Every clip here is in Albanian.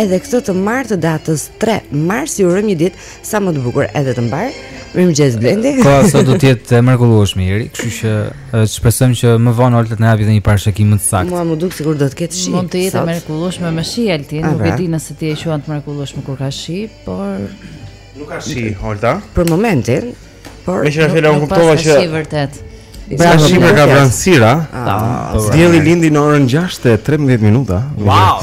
Edhe këtë të martë të datës 3 mars ju urojmë një ditë sa më të bukur edhe të mbarë. Mirëmëngjes Blendi. Po, sot do të jetë e mrekullueshme Jeri, kështu që shpresojmë që më vonë Olta të na japë një parashikim më të saktë. Mua më duk sikur do të ketë shi. Mund të jetë e mrekullueshme me shi Altin, nuk e di nëse ti e quan të mrekullueshme kur ka shi, por nuk ka shi Olta. Për momentin, por Meqë ra fjala unë kuptova që është vërtet. Pra s'ka shi, por ka vranësira. Ah, po, pra. Dielli lindi në orën 6:13 minuta. Wow.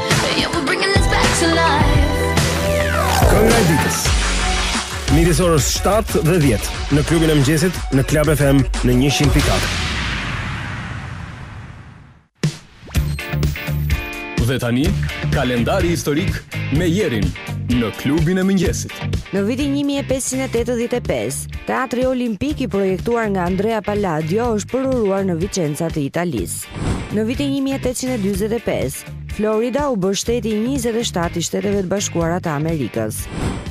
Kënga e ditës. Midis orës 7 dhe 10 në klubin e mëngjesit në Club FM në 100.4. Dhe tani, kalendari historik me Jerin në klubin e mëngjesit. Në vitin 1585, Teatri Olimpik i projektuar nga Andrea Palladio është përuruar në Vicenza të Italisë. Në vitin një mijë e tetëqind e dyzet e pesë, Florida u bë shteti i njëzet e shtatë i Shteteve të Bashkuara të Amerikës.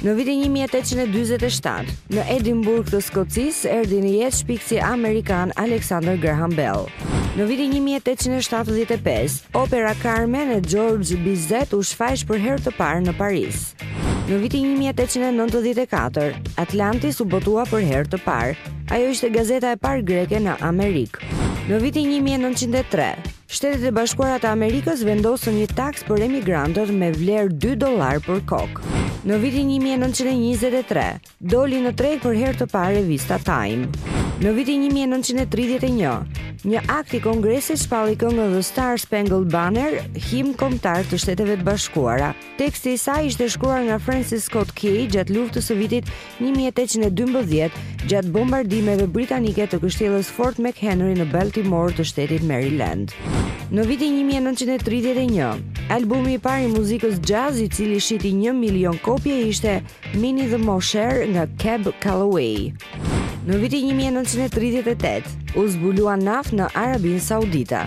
Në vitin një mijë e tetëqind e dyzet e shtatë, në Edinburgh të Skocisë erdhi në jetë shpikësi amerikan Alexander Graham Bell. Në vitin 1875, opera Carmen e George Bizet u shfaq për herë të parë në Paris. Në vitin 1894, Atlantis u botua për herë të parë. Ajo ishte gazeta e parë greke në Amerikë. Në vitin 1903, Shtetet e Bashkuara të Amerikës vendosën një taksë për emigrantët me vlerë 2 dollarë për kokë. Në vitin 1923, Doli në treg për herë të parë revista Time. Në vitin 1931, një akt i Kongresit shpalli këngën The Star Spangled Banner, himn kombëtar të Shteteve të Bashkuara. Teksti i saj ishte shkruar nga Francis Scott Key gjatë luftës së vitit 1812, gjatë bombardimeve britanike të kështjellës Fort McHenry në Baltimore të shtetit Maryland. Në vitin 1931, albumi i parë i muzikës jazz i cili shiti 1 milion kopje ishte Minnie the Moocher nga Cab Calloway. Në vitin 1938 u zbulua naftë në Arabinë Saudite.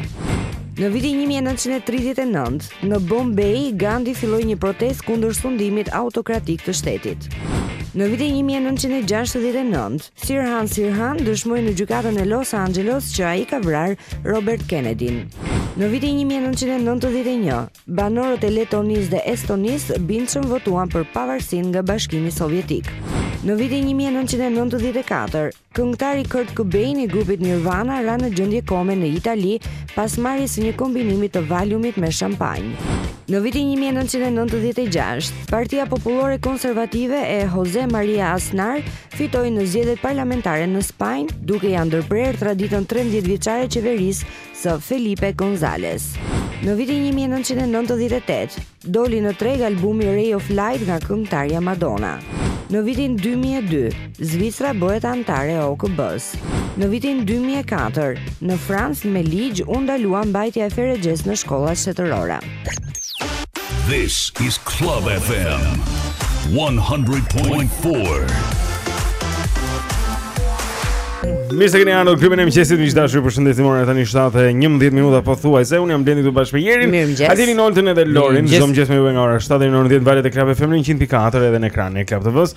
Në vitin 1939, në Bombay, Gandhi filloi një protestë kundër sundimit autokratik të shtetit. Në vitin 1969, Sirhan Sirhan dëshmoi në gjykatën e Los Angeles që ai ka vrarë Robert Kennedy-n. Në vitin 1991, Banorët e Letonisë dhe Estonisë bindshëm votuan për pavarësinë nga Bashkimi Sovjetik. Në vitin 1994, këngëtari Kurt Cobain i grupit Nirvana ra në gjendje kome në Itali pas marrjes së një kombinimi të valiumit me shampanjë. Në vitin 1996, Partia Popullore Konservative e Jose Maria Aznar fitoi në zgjedhjet parlamentare në Spanjë, duke ia ndërprerë traditën 13 vjeçare qeverisë së Felipe Gonzalez. Në vitin një mijë e nëntëqind e nëntëdhjetë e tetë, doli në treg albumi Ray of Light nga këngëtarja Madonna. Në vitin 2002, Zvicra bëhet anëtare e OKB-së. Në vitin 2004, në Francë me ligj u ndalua mbajtja e ferexhesë në shkollat shtetërore. This is Club FM 100.4. Mirë se keni ardhur në klubin e mëngjesit, miq të dashur, ju përshëndesim ora tani 7:11 minuta pothuajse unë jam Blendi këtu bashkë me Jerin, Martinin, Oltën edhe Lorin, çdo mëngjes me ju nga ora 7 deri në orën 10 valët e Club FM 100.4 edhe në ekranin e Club TV-s.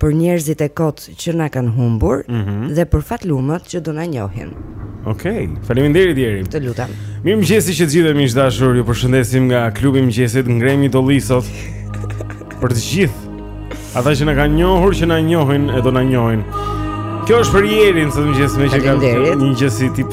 për njerëzit e kotë që na kanë humbur mm -hmm. dhe për fatlumët që do na njohin. Okej, okay. faleminderit Jeri. Të lutem. Mirëmëngjesi të gjithëve miq të dashur, ju përshëndesim nga klubi i mëngjesit ngremë dolli sot. për të gjithë ata që na kanë njohur, që na njohin e do na njohin. Kjo është për Jerin sot mëngjes me që ka një gjësi tip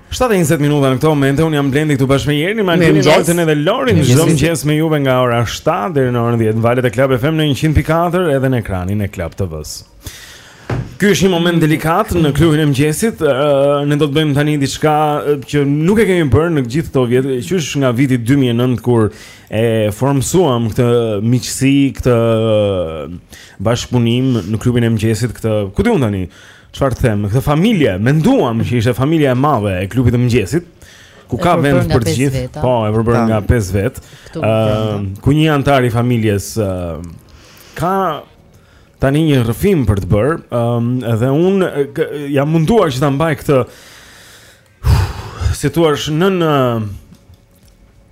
7:20 minuta në këto momente unë jam Blendi këtu bashkë me Jerin, Martinin, Oltën edhe Lorin. Çdo mëngjes me juve nga ora 7 deri në orën 10 në valët e Club FM 100.4 edhe në ekranin e Club TV-s. Ky është një moment delikat në klubin e mëngjesit. Ne do të bëjmë tani diçka që nuk e kemi bërë në gjithë këto vjet, qysh nga viti 2009 kur e formsuam këtë miqësi, këtë bashkëpunim në klubin e mëngjesit, këtë ku diun tani Çfarë them, këtë familje menduam që ishte familja e madhe e klubit të mëngjesit, ku ka vend për të gjithë. Po, e përbërë nga 5 vetë. Ëm, ku një anëtar i familjes ka tani një rrëfim për të bërë, ëm, dhe unë jam munduar që ta mbaj këtë si t'ua them nën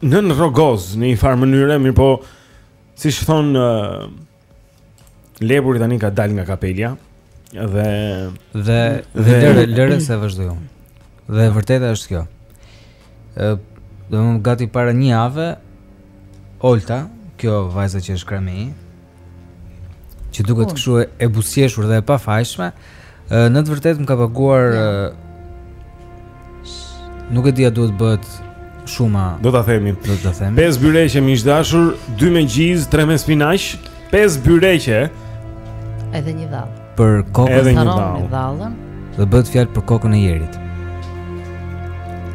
nën rrogoz në një farë mënyre, mirëpo siç thonë Lepuri tani ka dalë nga kapelja dhe dhe dhe lëre lëre se vazhdoi. Dhe e vërteta është kjo. Ë, domethënë gati para një jave Olta, kjo vajza që është krah meje, që duket kështu e buzëqeshur dhe e pafajshme, Ë në të vërtetë më ka paguar ja. nuk e di a duhet të bëhet shuma. Do ta themi, do ta themi. Pesë byreqe miq të dashur, dy me gjizë, tre me spinaq, pesë byreqe. Edhe një dhallë. Për kokën e dhallën. Dhe bëhet fjalë për kokën e Jerit.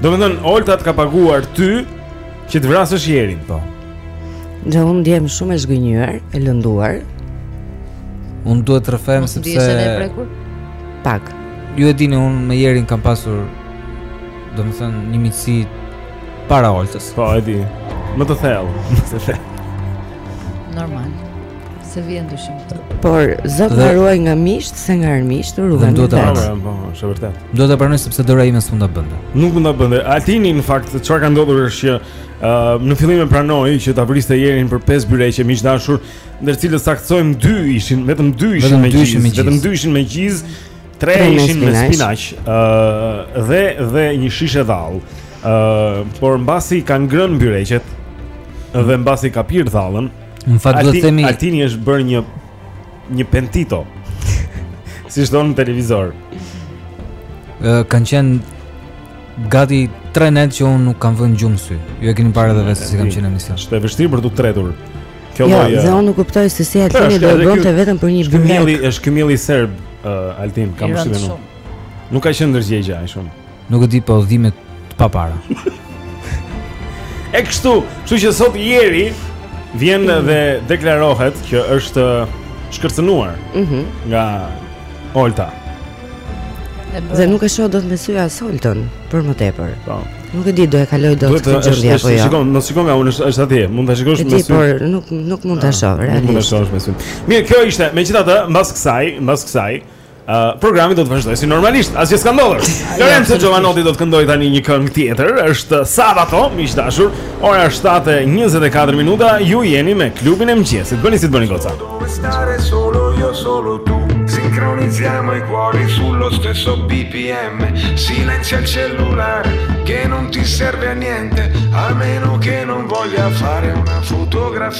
Domethënë Olta të ka paguar ty Që të vrasësh Jerin, po. Dhe unë ndihem shumë e zhgënjyer, e lënduar. Unë duhet të rrëfehem sepse pak. Ju e dini unë me Jerin kam pasur domethënë një miqësi para Oltës. Po, e di. Më të thellë, më të thellë. Normal. Se vjen dyshim. Por Zot më ruaj nga miqtë, se nga armiqtë ruhem. Do ta pranoj, po, është vërtet. Do ta pranoj sepse dora ime s'mund ta bënte. Nuk mund ta bënte. Altini në fakt çfarë ka ndodhur është që uh, në fillim e pranoi që ta vriste Ierin për pesë byreqe miq dashur, ndër të cilët saktësojmë dy ishin, vetëm dy ishin me gjizë, vetëm dy ishin me gjizë, tre ishin me spinaq, ë uh, dhe dhe një shishe dhallë. ë uh, por mbasi ka ngrënë byreqet dhe mbasi ka pirë dhallën, Në fakt do të themi Altini është bërë një një pentito. si i thonë në televizor. Ë kanë qenë gati tre net që unë nuk kam vënë gjumë në sy. Ju e keni parë edhe vetë si kam qenë në emision. Është e vështirë për të tretur. Kjo jo, lloj. Jo, dhe unë nuk kuptoj se si Altini do bënte vetëm për një gjumë. Kymilli është kymilli serb uh, Altin, kam shumë. Nuk ka qenë ndërgjegja ai shumë. Nuk e di po dhimet të pa para. e kështu, kështu që sot Ieri vjen mm. dhe deklarohet që është kërcënuar mm -hmm. nga Olta. Dhe nuk e shoh dot me sy as Oltën për më tepër. Po. Nuk e di do e kaloj dot këtë gjendje apo jo. Shikon, mos shikon nga unë është atje, mund ta shikosh me sy. Po nuk nuk mund ta ah, shoh realisht. Nuk mund ta shoh me sy. Mirë, kjo ishte, megjithatë, mbas kësaj, mbas kësaj, Uh, programi do të vazhdojë si normalisht, asgjë s'ka ndodhur. Lorenzo Jovanotti do të këndojë tani një këngë tjetër. Është Sabato, miq dashur. Ora është 7:24 minuta. Ju jeni me klubin e mëngjesit. Bëni si të bëni goca. Stare solo io solo tu. Sincronizziamo i cuori sullo stesso BPM. Silenzia il cellulare che non ti serve a niente, a meno che non voglia fare una fotografia.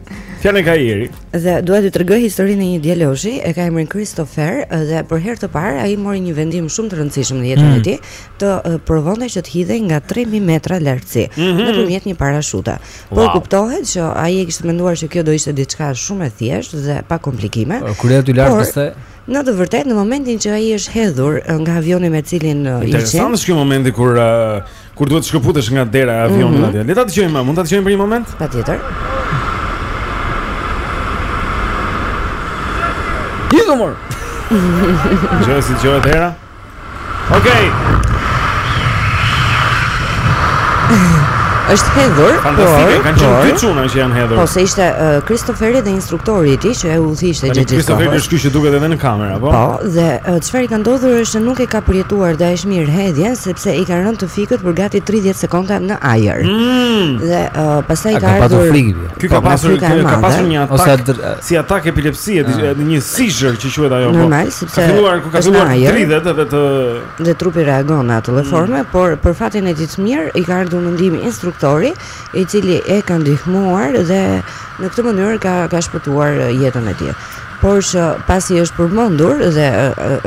Fjalën e ka Ieri. Dhe dua t'ju tregoj historinë e një djaloshi, e ka emrin Christopher dhe për herë të parë ai mori një vendim shumë të rëndësishëm në jetën mm. e tij, të uh, provonte që të hidhej nga 3000 metra lartësi mm -hmm. nëpërmjet një parashute. Por wow. kuptohet që ai e kishte menduar se kjo do ishte diçka shumë e thjeshtë dhe pa komplikime. Kur je aty lart pastaj Në të vërtetë në momentin që ai është hedhur nga avioni me të cilin ishte. Interesant është ky momenti kur uh, Kur duhet të shkëputesh nga dera e avionit mm -hmm. atje. Le ta dëgjojmë ma, mund ta dëgjojmë për një moment? Patjetër. Hidhu mor. Gjëra si gjëra dera. Okej. Është hedhur, por kanë qenë dy çuna që janë hedhur. Po se ishte Kristoferi uh, dhe instruktori i tij që e udhëhiqte gjithë kohën. Kristoferi është ky që duket edhe në kamera. Apo? Po, dhe çfarë i ka ndodhur është se nuk e ka përjetuar dhe aq mirë hedhjen sepse i kanë rënë të fikët për gati 30 sekonda në ajër. Mm. Dhe uh, pastaj ka, ka ardhur frikë. Ky ka po, pasur ka, ka pasur një atak ose si atak epilepsie, ah. një seizure që quhet ajo. Po. Normal, po. sepse ka filluar ku ka filluar 30 edhe të dhe trupi reagon në atë lloj mm. forme, mm. por për fatin e tij të mirë i ka ardhur në ndihmë instruktori, i cili e ka ndihmuar dhe në këtë mënyrë ka ka shpëtuar jetën e tij. por që pasi është përmendur dhe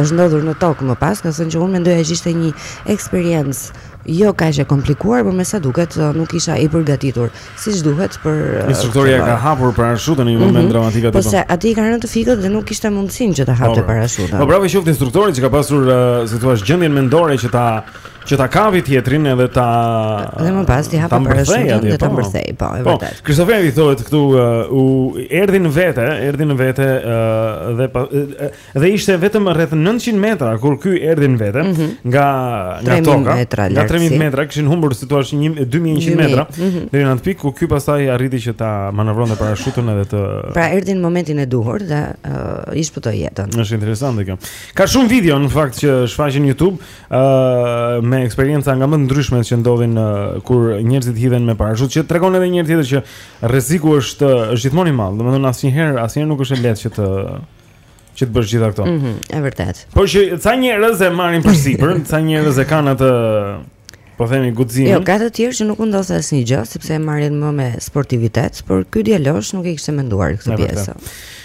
është ndodhur në tokë më pas, ka thënë që unë mendoja që ishte një eksperiencë jo kaq e komplikuar, por me sa duket nuk isha i përgatitur siç duhet për Instruktori ka hapur parashutën në një moment mm -hmm. dramatik aty. Po se atij i kanë rënë të fikët dhe nuk kishte mundësinë që të hapte parashutën. Po bravo qoftë instruktorit që ka pasur, si thua, gjendjen mendore që ta që ta kapë tjetrin edhe ta dhe më pas t'i hapë parashutën dhe ta po. mbërthejë po e po, vërtetë Kristoferi thotë këtu uh, u erdhi në vete erdhi në vete uh, dhe pa, uh, dhe ishte vetëm rreth 900 metra kur ky erdhi në vete mm -hmm. nga nga toka metra, nga 3000 metra kishin humbur si thua 2100 metra mhm. deri në atë pikë ku ky pastaj arriti që ta manovronte parashutën edhe të pra erdhi në momentin e duhur dhe uh, ish po jetën është interesante kjo ka shumë video në fakt që shfaqen në YouTube me eksperienca nga më të ndryshmet që ndodhin uh, kur njerëzit hidhen me parashutë, që tregon edhe një herë tjetër që rreziku është është gjithmonë i madh. Domethënë asnjëherë, asnjëherë nuk është e lehtë që të që të bësh gjitha këto. Mhm, mm e vërtetë. Por që ca njerëz e marrin përsipër, ca njerëz e kanë atë po themi guximin. Jo, ka të tjerë që nuk u ndodh asnjë gjë sepse e marrin më me sportivitet, por ky djalosh nuk e kishte menduar këtë pjesë.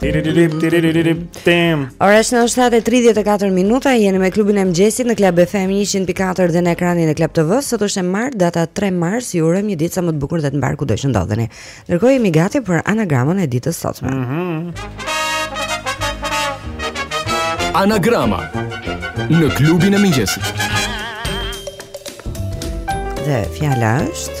Tiriririp, tiriririp, tem Ora është 7.34 minuta, jeni me klubin e mëngjesit në Club FM 100.4 dhe në ekranin e Club TV Sot është e martë, data 3 mars, ju urojmë një ditë sa më të bukur dhe të mbarë kudo që ndodheni Ndërkohë jemi gati për anagramën e ditës së sotme mm -hmm. Anagrama në klubin e mëngjesit Dhe fjala është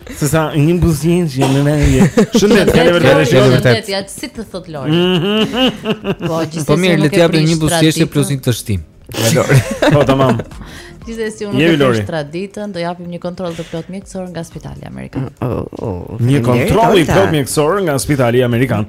Sesa një mbushje në në një Shëndet, ka në vërtet Shëndet, ka në vërtet Ja, si të thotë Lori mhm. Po, gjithë po mirë, le të japim një mbushje plus një djathë shtimi Po, tamam Gjithsesi unë nuk e prish traditën, do japim një kontroll të plot mjekësor nga Spitali Amerikan. Oh, oh, oh. Një kontroll i plot mjekësor nga Spitali Amerikan.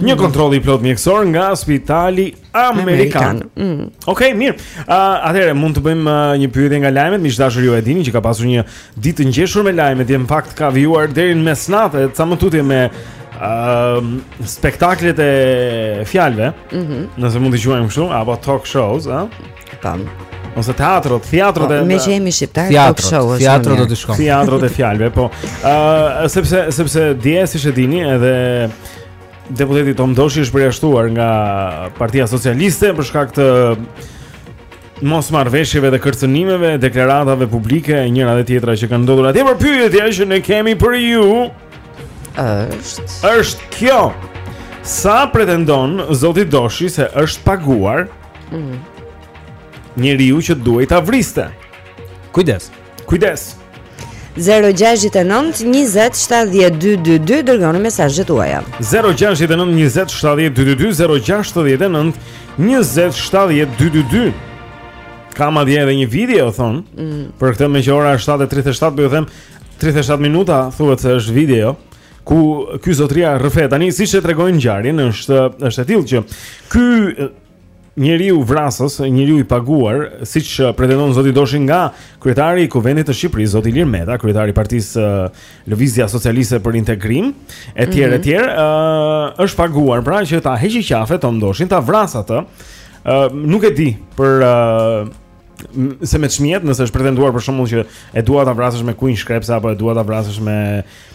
Një kontroll i plot mjekësor nga Spitali Amerikan. Mm. Okej, okay, mirë. Uh, Atëherë mund të bëjmë uh, një pyetje nga lajmet, miq dashur ju e dini që ka pasur një ditë të ngjeshur me lajmet, dhe në fakt ka vijuar deri në mesnatë, ca më tutje me uh, spektaklet e fjalëve. Mm -hmm. Nëse mund t'i quajmë kështu, apo talk shows, ëh? Tamam. Ose teatro, teatro dhe po, Meqë jemi shqiptarë, talk show është. Teatro do të shkojmë. Teatrot e fjalëve, po. Ëh, uh, sepse sepse dje siç e dini edhe Deputeti Tom Doshi është përjashtuar nga Partia Socialiste për shkak të mosmarrëveshjeve dhe kërcënimeve, deklaratave publike e njëra dhe tjetra që kanë ndodhur atje. Por pyetja që ne kemi për ju është kjo. Sa pretendon zoti Doshi se është paguar? Mm. Njeriu që duhej ta vriste. Kujdes. Kujdes. 0-6-9-27-12-22 Dërgoni mesazhet tuaja 0-6-9-27-12-22 0-6-9-27-12-22 Ka madje edhe një video, thonë mm. Për këtë meqë ora 7.37 Po ju them 37 minuta, thuhet se është video Ku ky zotëria rrëfen. Tani, siç e tregojnë ngjarjen është, është e tillë që ky njeriu vrasës, njeriu i paguar, siç uh, pretendon zoti Doshi nga kryetari i Kuvendit të Shqipërisë, zoti Ilir Meta, kryetari i partisë uh, Lëvizja Socialiste për Integrim, etj, mm -hmm. etj, uh, është paguar pra që ta heqë qafe Tom Doshin, ta vrasë atë. Ë uh, nuk e di për uh, se me ç'mjet, nëse është pretenduar për shembull që e dua ta vrasësh me kunj shkrepse apo e dua ta vrasësh me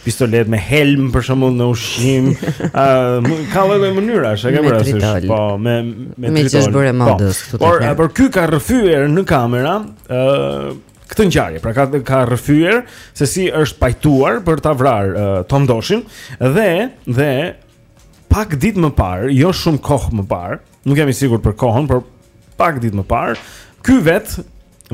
pistoletë me helm për shembull në ushqim, ë uh, ka lloj lloj mënyrash, e ke parasysh? Po, me me tritol. Meqë është bërë po. modës këtu. Por por ky ka rrëfyer në kamera, ë uh, këtë ngjarje, pra ka ka rrëfyer se si është pajtuar për ta vrarë uh, Tom Doshin dhe dhe pak ditë më parë, jo shumë kohë më parë, Nuk jam i sigurt për kohën, por pak ditë më parë, ky vetë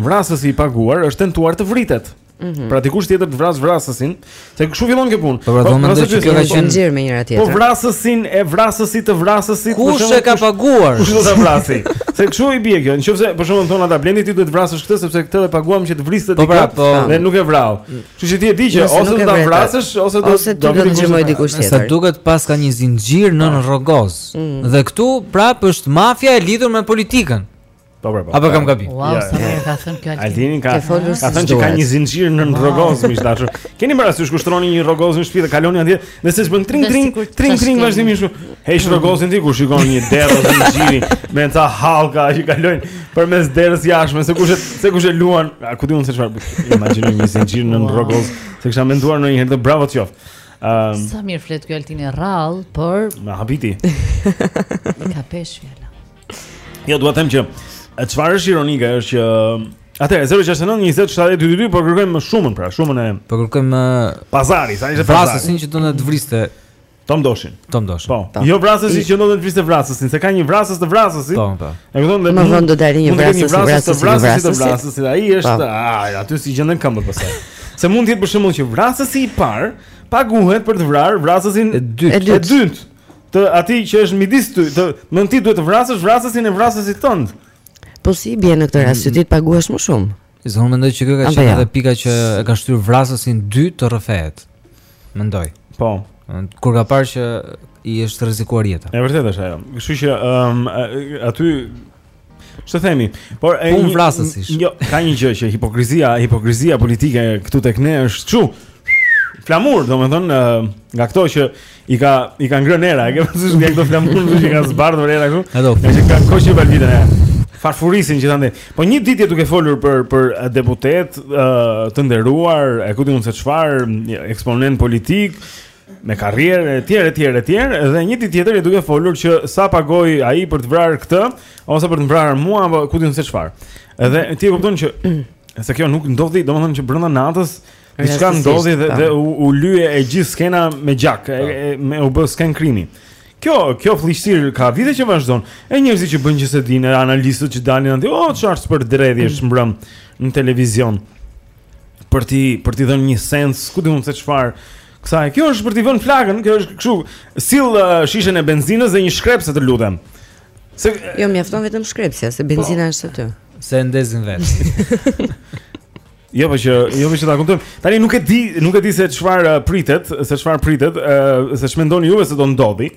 vrasësi i paguar është tentuar të vritet. Mm -hmm. Pra dikush tjetër të vrasë vrasësin, se kështu fillon kjo punë. Po vazhdon mendoj se kjo ka një zinxhir me njëra-tjetrën. Po vrasësin e vrasësit të vrasësit, kush, kush e ka paguar? Kush do ta vrasë? se kështu i bie kjo. Nëse për shembull thonë ata Blendi ti duhet të vrasësh këtë sepse këtë e paguam që të vriste ty. Po pra, po. Dhe nuk e vrau. Kështu që ti e di që ose do ta vrasësh ose do ose do të dërgojmë dikush tjetër. Sa duket paska një zinxhir nën rrogoz. Mm. Dhe këtu prapë është mafia e lidhur me politikën. Po po. Apo kam gabim. Wow, ça më ka thënë ky Altini. Altini ka. Ka thënë që ka një zinxhir nën rrogoz, miq të dashur. Keni parasysh kur shtroni një rrogoz në shtëpi dhe kaloni atje, dhe seç bën tring tring tring tring vazhdimisht. Heq rrogozin ti kur shikon një derë ose një zinxhir me ca hallka që kalojnë përmes derës jashtme, se kush e se kush e luan, a ku diun se çfarë. Imagjino një zinxhir nën rrogoz, s'e kisha menduar ndonjëherë, bravo të. Ehm Sa mirë flet ky Altini rrallë, por na habiti. Ka peshë. Jo, dua të them që çfarë është ironike është që Atëherë 069 20 70 222 po kërkojmë më shumën pra, shumën e Po kërkojmë pazari, sa ishte pazari. Vrasësin që do të vriste Tom Doshin. Tom Doshin. Po. Ta. Jo vrasësin që do të vriste vrasësin, se ka një vrasës të vrasësit. Po, po. E kupton dhe më vonë do të dalë një vrasës të vrasësi, vrasësit të vrasësit. Ai është, po. ai aty s'i gjenden këmbët pastaj. Se mund të jetë për shembull që vrasësi i parë paguhet për të vrarë vrasësin e dytë. E dytë. të atij që është midis ty, domethënë ti duhet të vrasësh vrasësin e vrasësit tënd. Po si i bie në këtë rast, mm. ti të paguash më shumë. Se unë mendoj që kjo ka qenë edhe pika që e ka shtyrë vrasësin dy të rrëfehet. Mendoj. Po. Kur ka parë që i është rrezikuar jeta. E vërtetë është ajo. Kështu që ëm um, aty Ç'të themi? Pore vrasësish. Jo, ka një gjë që hipokrizia, hipokrizia politike këtu tek ne është çu. Flamur, domethënë uh, nga këto që i ka i ka ngrënë era, e ke parasysh nga këto flamur që i ka zbardhur era këtu. Ato. Që ka kohë që valviten e. Fërfërisin që tani. Po një ditë duke folur për për deputetë uh, të nderuar, e ku di unë se çfarë, eksponentë politikë, me karrierë e tjera e tjera e tjera dhe një ditë tjetër i duke folur që sa pagoi ai për të vrarë këtë ose për të vrarë mua apo ku di unë se çfarë. Edhe ti e kupton që se kjo nuk ndodhi, domethënë që brenda natës diçka ndodhi dhe, dhe u, u lye e gjithë skena me gjak, e, e, me u bë skenë krimi. Kjo, kjo fëlliqësirë ka vite që vazhdon. E njerëzit që bëjnë që s'e dinë, analistët që dalin aty, oh çfarë përdredhjesh mbrëm në televizion. për t'i për t'i dhënë një sens, ku di unë se çfarë. Kësaj, kjo është për t'i vënë flakën, kjo është kështu, sill uh, shishen e benzinës dhe një shkrepse të lutem. Se jo mjafton vetëm shkrepsja, se benzina po. është aty. Se e ndezin vetë. Jo, po që, jo po që ta kuptojmë. Tani nuk e di, nuk e di se çfarë uh, pritet, se çfarë pritet, uh, se ç'mendoni ju se do ndodhë.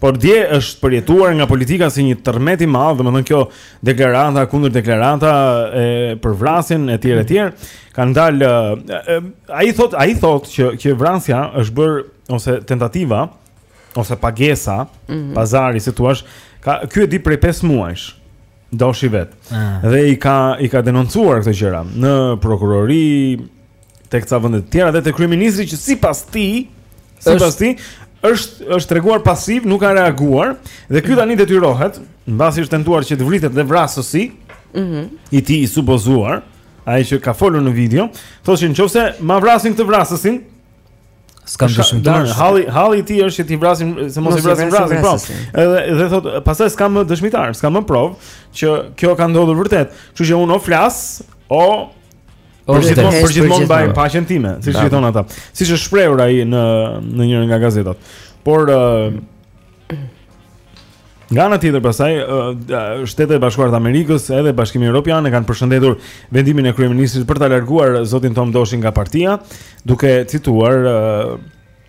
Por dje është përjetuar nga politika si një tërmet i madh, domethënë kjo deklarata kundërdeklarata e për vrasjen e tjera e tjera, kanë dalë ai thotë ai thotë që që vrasja është bërë ose tentativa ose pagesa, mm -hmm. pazari si thua, ka ky e di prej 5 muajsh. Doshi vetë. Ah. Dhe i ka i ka denoncuar këto gjëra në prokurori, tek ca vende të tjera dhe te kryeministri që sipas tij, sipas tij është është treguar pasiv, nuk ka reaguar dhe ky tani detyrohet, mbasi është tentuar që të vritet dhe vrasësi. Mhm. Mm I tij i supozuar, ai që ka folur në video, thotë se nëse ma vrasin këtë vrasësin, S'ka më dëshmitar. Halli, halli i tij është që t'i vrasin, se mos i vrasin vrasësin, po. Edhe edhe thotë, pastaj s'ka më dëshmitar, s'ka më provë që kjo ka ndodhur vërtet. Kështu që unë o flas, o Por gjithmonë për gjithmonë mbaj paqen time, siç i thonë ata. Siç është shprehur ai në në njërin nga gazetat. Por uh, nga ana tjetër pastaj uh, shtetet e bashkuara të Amerikës edhe Bashkimi Evropian e kanë përshëndetur vendimin e kryeministrit për ta larguar zotin Tom Doshi nga partia, duke cituar uh,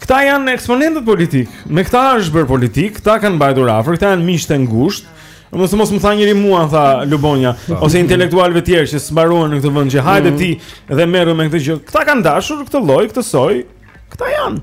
Këta janë eksponentët politik. Me këta është bërë politikë, këta kanë mbajtur afër, këta janë miqtë e ngushtë. Mos mos më tha njëri mua, a Lubonjës, po. ose intelektualëve të tjerë që s'mbaruan në këtë vend që hajde mm. ti dhe merru me këtë gjë. Këta kanë dashur këtë lloj, këtë soj. Këta janë.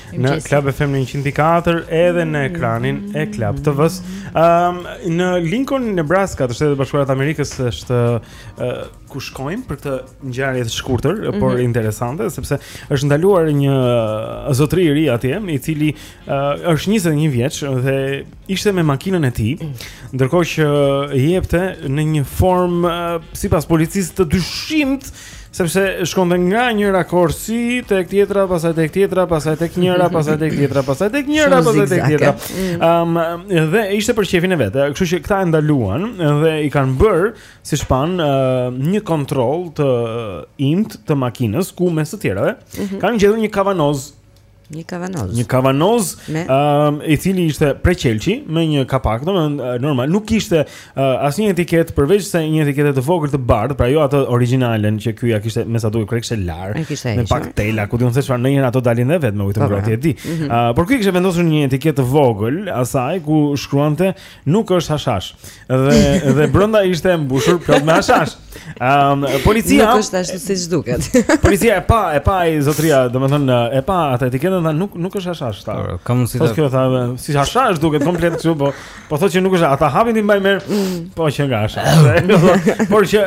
Në Club FM në 104 edhe në ekranin e Club TV-s um, Në Lincoln, Nebraska të Shteteve të Bashkuara të Amerikës është uh, ku shkojmë për këtë ngjarje të shkurtër mm -hmm. Por mhm. interesante, sepse është ndaluar një zotri i ri atje I cili uh, është 21 vjeç dhe ishte me makinën e tij Ndërkohë që i jepte në një formë uh, sipas policisë të dyshimtë Sepse shkonte nga njëra korsi tek tjetra, pastaj tek tjetra, pastaj tek njëra, pastaj tek tjetra, pastaj tek njëra, pastaj tek tjetra. Ëm um, dhe ishte për qejfin e vet. Kështu që këta e ndaluan dhe i kanë bërë, siç e panë, uh, një kontroll të uh, imët të makinës ku mes të tjerave mm -hmm. kanë gjetur një kavanoz Një kavanoz. Një kavanoz, ë, um, i cili ishte prej qelqi me një kapak, domethënë normal, nuk kishte uh, asnjë etiketë përveç se një etiketë të vogël të bardhë, pra jo atë origjinalen që ky ia kishte me sa duket e kishte larë, me pak tela, ku di unë se çfarë ndonjëherë ato dalin edhe vetëm me ujë të po, ngrohtë e di. Ëh, mhm. uh, por ky kishte vendosur një etiketë të vogël asaj ku shkruante Nuk është hashash. Dhe dhe brenda ishte mbushur plot me hashash. Ëm um, policia Nuk është ashtu siç duket. policia e pa, e pa i zotëria, domethënë e pa atë etiketën tha nuk nuk është hashash tha. Po, ka mundësi të. Po kjo tha si hashash duket komplet kështu, po po thotë që nuk është, ata hape ti mbaj erë, po që ka hashash. Por që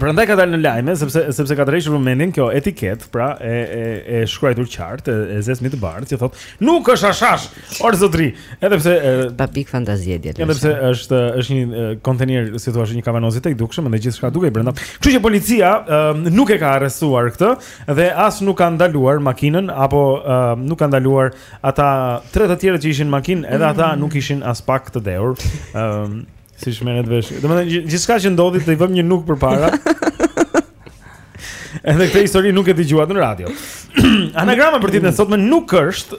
prandaj ka dalë në lajme sepse sepse ka tërhequr vëmendjen kjo etiketë, pra e e e shkruar qartë e zezë mbi të bardhë që thotë nuk është hashash. Or zotri, edhe pse pa pikë fantazie ideja. Edhe pse është është një kontenier, si thua, një kavanoz i tejdukshëm dhe gjithçka dukej brenda. Kështu që policia um, nuk e ka arrestuar këtë dhe as nuk ka ndaluar makinën apo um, nuk ka ndaluar as ata tre të tjerë që ishin në makinë, edhe ata mm. nuk ishin aspak të dehur. Um, siç merret vesh. Domethënë gjithçka që ndodhi do i vëmë një nuk përpara. Edhe këtë histori nuk e dëgjuat në radio. Anagrama për ditën e sotme nuk është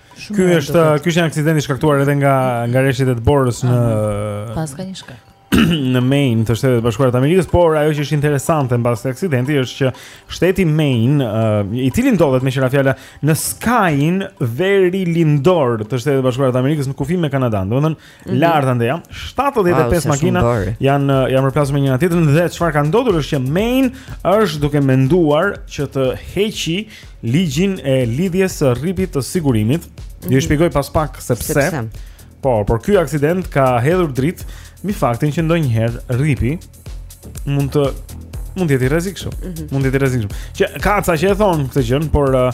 Ky është, ky është një aksident i shkaktuar edhe nga nga reshjet e borës në Pas ka një shkak. në Maine të Shteteve të Bashkuara të Amerikës, por ajo që është interesante mbas këtij aksidenti është që shteti Maine, uh, i cili ndodhet me që ra fjala në skajin verilindor të Shteteve të Bashkuara të Amerikës në kufi me Kanadanë, domethënë Mhm. lart andeja. 75 makina janë janë përplasur me njëra tjetrën dhe çfarë ka ndodhur është që Maine është duke menduar që të heqi ligjin e lidhjes së rripit të sigurimit. Mm -hmm. Ju mhm. e shpjegoj pas pak sepse. sepse. Po, por ky aksident ka hedhur dritë mbi faktin që ndonjëherë rripi mund të mund të jetë i rrezikshëm. Mm -hmm. Mund të jetë i rrezikshëm. Që Kaca që e thotë këtë gjënë, por uh,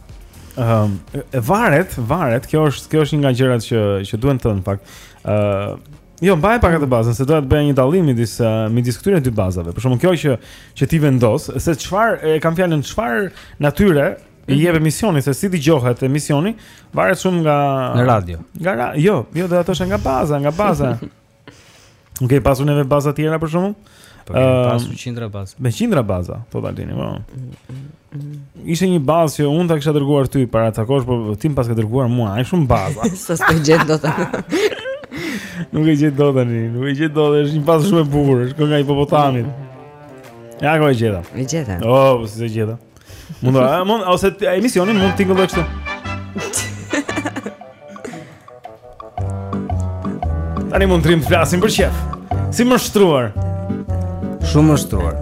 Ëm, uh, varet, varet, kjo është kjo është një nga gjërat që që duhen thënë në fakt. Ë, uh, jo, mbaje pak atë bazën se doja të bëja një dallim midis uh, midis këtyre dy bazave. Për shembull, kjo që që ti vendos se çfarë e kam fjalën çfarë natyre i jep mhm. emisionit se si dëgjohet emisioni, varet shumë nga në radio. Nga ra jo, jo do të thosha nga baza, nga baza. Nuk kemi pasur neve baza tjera për shembull? Për po, e ehm, pasur qindra baza. Me qindra baza, thotë Altini, po. Ishte një bazë që unë ta kisha dërguar ty para ca kohësh, por ti më paske dërguar mua, aq shumë baza. S'e gjen dot tani. Nuk e gjen dot tani, nuk e gjen dot, është një bazë shumë e bukur, është kënga e hipopotamit. Ja ku e gjeta. E gjeta. Oh, po si e gjeta. Mund të, mund ose emisioni mund të tingëllojë kështu. Tani mund të rrimë të flasim për qejf. Si më shtruar. Shumë më shtruar.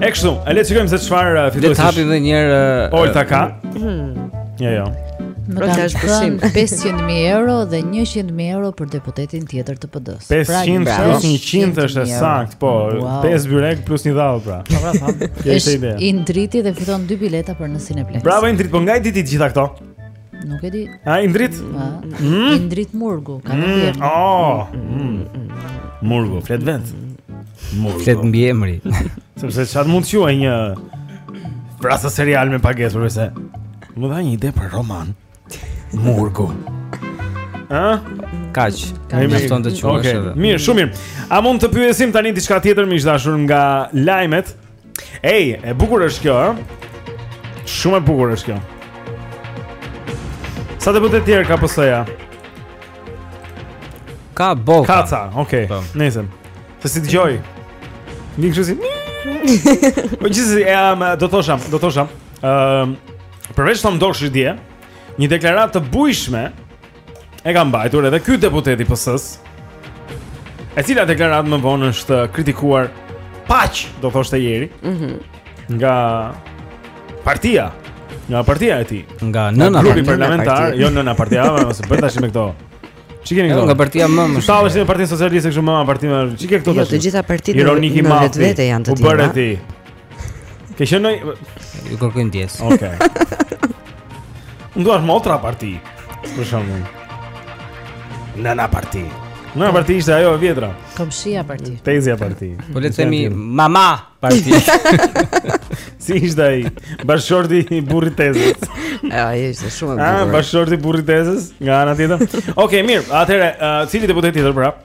E kështu, e le të shikojmë se çfarë uh, fitoi. Le ta hapim edhe një herë. Uh, Olta ka. Hmm. Jo, jo. Më ka dhënë 500.000 euro dhe 100.000 euro për deputetin tjetër të PD. 500 plus 100 është e saktë, po, 5 byrekë plus një dhallë pra. Po, pra, po. Kjo është ide. Indriti dhe fiton 2 bileta për në Cineplex. Bravo Indrit, po nga i di të gjitha këto? Nuk e di. A Indrit? Hmm? Indrit Murgu, ka thënë. Hmm? Oh. Hmm. Murgu, flet vetë. Murgu. Flet mbiemri. Sepse çfarë mund të quhej një vrasës serial me pagesë, përse? Më dha një ide për roman. Murgu. Ëh? Kaç? Ai më thon të çuash okay. edhe. Mirë, shumë mirë. A mund të pyesim tani diçka tjetër miq të dashur nga lajmet? Ej, e bukur është kjo, ëh? Shumë e bukur është kjo. Sa të botë tjera ka si kjo? Ka boka Kaca, okej, okay. Po. nesem Të s'i dëgjoj Një kështë si Po gjithsesi, e, um, do të thosha, uh, përveç Tom Doshi dje, një deklaratë të bujshme e ka mbajtur edhe ky deputet i PS-s. E cila deklaratë më vonë është kritikuar paq, do thoshte Jeri. Mhm. Mm nga partia, nga partia e tij, nga nana grupi parlamentar, jo nana partia, mos e bëj tash me këto. Ç'i ke jo, këto? Nga partia më më. Sa është në Partinë Socialiste kështu më partia? Ç'i ke këto tash? Jo, të gjitha partitë në vetë janë të tjera. U bëre ti. Ke qenë ju kërkoj ndjesë. Okej. Unë dua motra parti. Për shembull. Nana parti. Nana po. parti ishte ajo e vjetra. Komshia parti. Tezja parti. Po le të themi mama parti. si ishte ai? Bashkëshorti i burrit të tezes. Ai ishte shumë i ah, bukur. Ah, bashkëshorti i burrit të tezes nga ana tjetër. Okej, mirë. Atëherë, uh, cili deputet tjetër prap?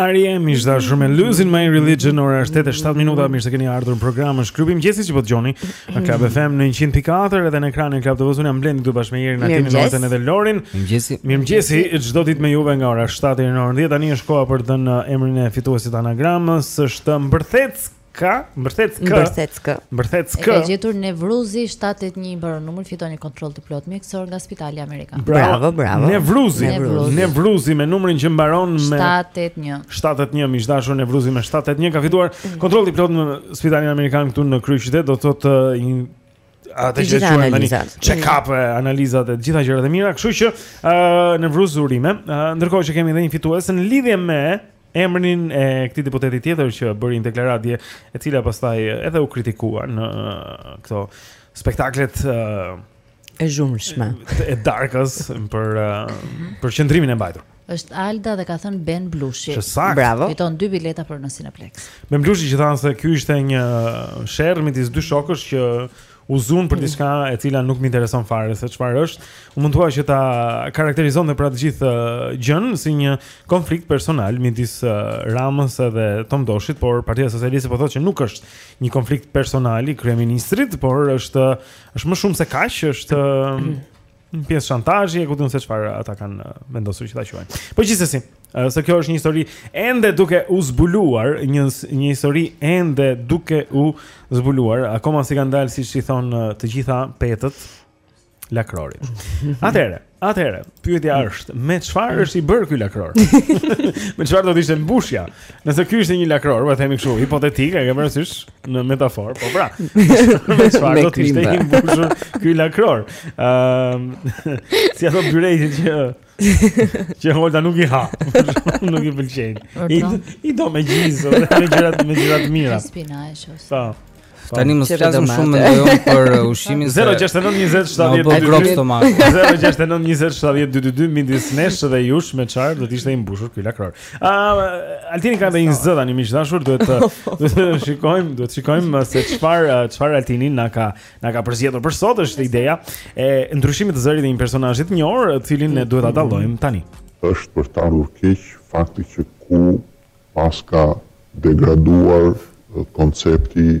R.E.M. miq të dashur me Losing My Religion ora është 8:07 minuta mirë se keni ardhur në program është klubi mëngjesit që po dëgjoni në Club FM në 100.4 edhe në ekranin e Club TV unë jam Blendi këtu bashkë me Jerin Fatimen Notën edhe Lorin mëngjesi mirë mëngjesi çdo ditë me juve nga ora 7 deri në orën 10 tani është koha për të dhënë uh, emrin e fituesit të anagramës është mbërthec kë, mbërtheckë. Mbërtheckë. Mbërtheckë. E ka gjetur Nevruzi 781 i mbaron numri fiton një kontroll të plotë mjekësor nga Spitali Amerikan. Bravo, bravo. Nevruzi, Nevruzi, Nevruzi me numrin që mbaron me 781. 781 miq të dashur Nevruzi me 781 ka fituar mm. kontroll të plotë në Spitalin Amerikan këtu në kryeqytet, do të thotë një atë që quajmë tani check-up analizat e të gjitha gjërat e mira, kështu që uh, Nevruz urime, uh, ndërkohë që kemi edhe një fitues në lidhje me emrin e këtij deputeti tjetër që bëri një deklaratë dje, e cila pastaj edhe u kritikua në këto spektaklet uh, e zhurmshme e darkës për uh, për qëndrimin e mbajtur. Është Alda dhe ka thënë Ben Blushi. Bravo. Fiton dy bileta për në Cineplex. Ben Blushi që tha se ky ishte një sherr midis dy shokësh që u zunë për diçka e cila nuk më intereson fare se çfarë është. U mundua që ta karakterizonte pra të gjithë uh, gjën si një konflikt personal midis uh, Ramës dhe Tom Doshit, por Partia Socialiste po thotë që nuk është një konflikt personal i kryeministrit, por është është më shumë se kaq, është uh, Një pjesë shantazhi e ku di unë se çfarë ata kanë vendosur që ta quajnë. Po gjithsesi, se kjo është një histori ende duke u zhvilluar, një një histori ende duke u zbuluar, akoma s'i kanë dalë siç i thonë të gjitha petët lakrorit. Atëherë, atëherë, pyetja është, me çfarë është i bërë ky lakror? me çfarë do të ishte mbushja? Nëse ky ishte një lakror, po themi kështu, hipotetik, e ke parasysh? Në metaforë, po pra. Me çfarë do të ishte i mbushur ky lakror? Ëm, ehm, si ato byrekët që që Holta nuk i ha. nuk i pëlqejnë. I i do me gjizë, me gjëra me gjëra të mira. Spinaq ose. Po. Po. Tani ne flasim shumë me ndonjë për uh, ushqimin 069 20 70 222 069 20 70 222 midis nesh dhe jush me çfarë do të ishte i mbushur ky lakror. Ah, Altini ka bërë një zë tani miq të dashur, duhet të shikojmë, duhet të shikojmë se çfarë çfarë Altini na ka na ka përzgjedhur për sot është ideja e ndryshimit të zërit të një personazhi të njohur, të cilin ne duhet ta dallojmë tani. Është për të ardhur keq fakti që ku paska degraduar koncepti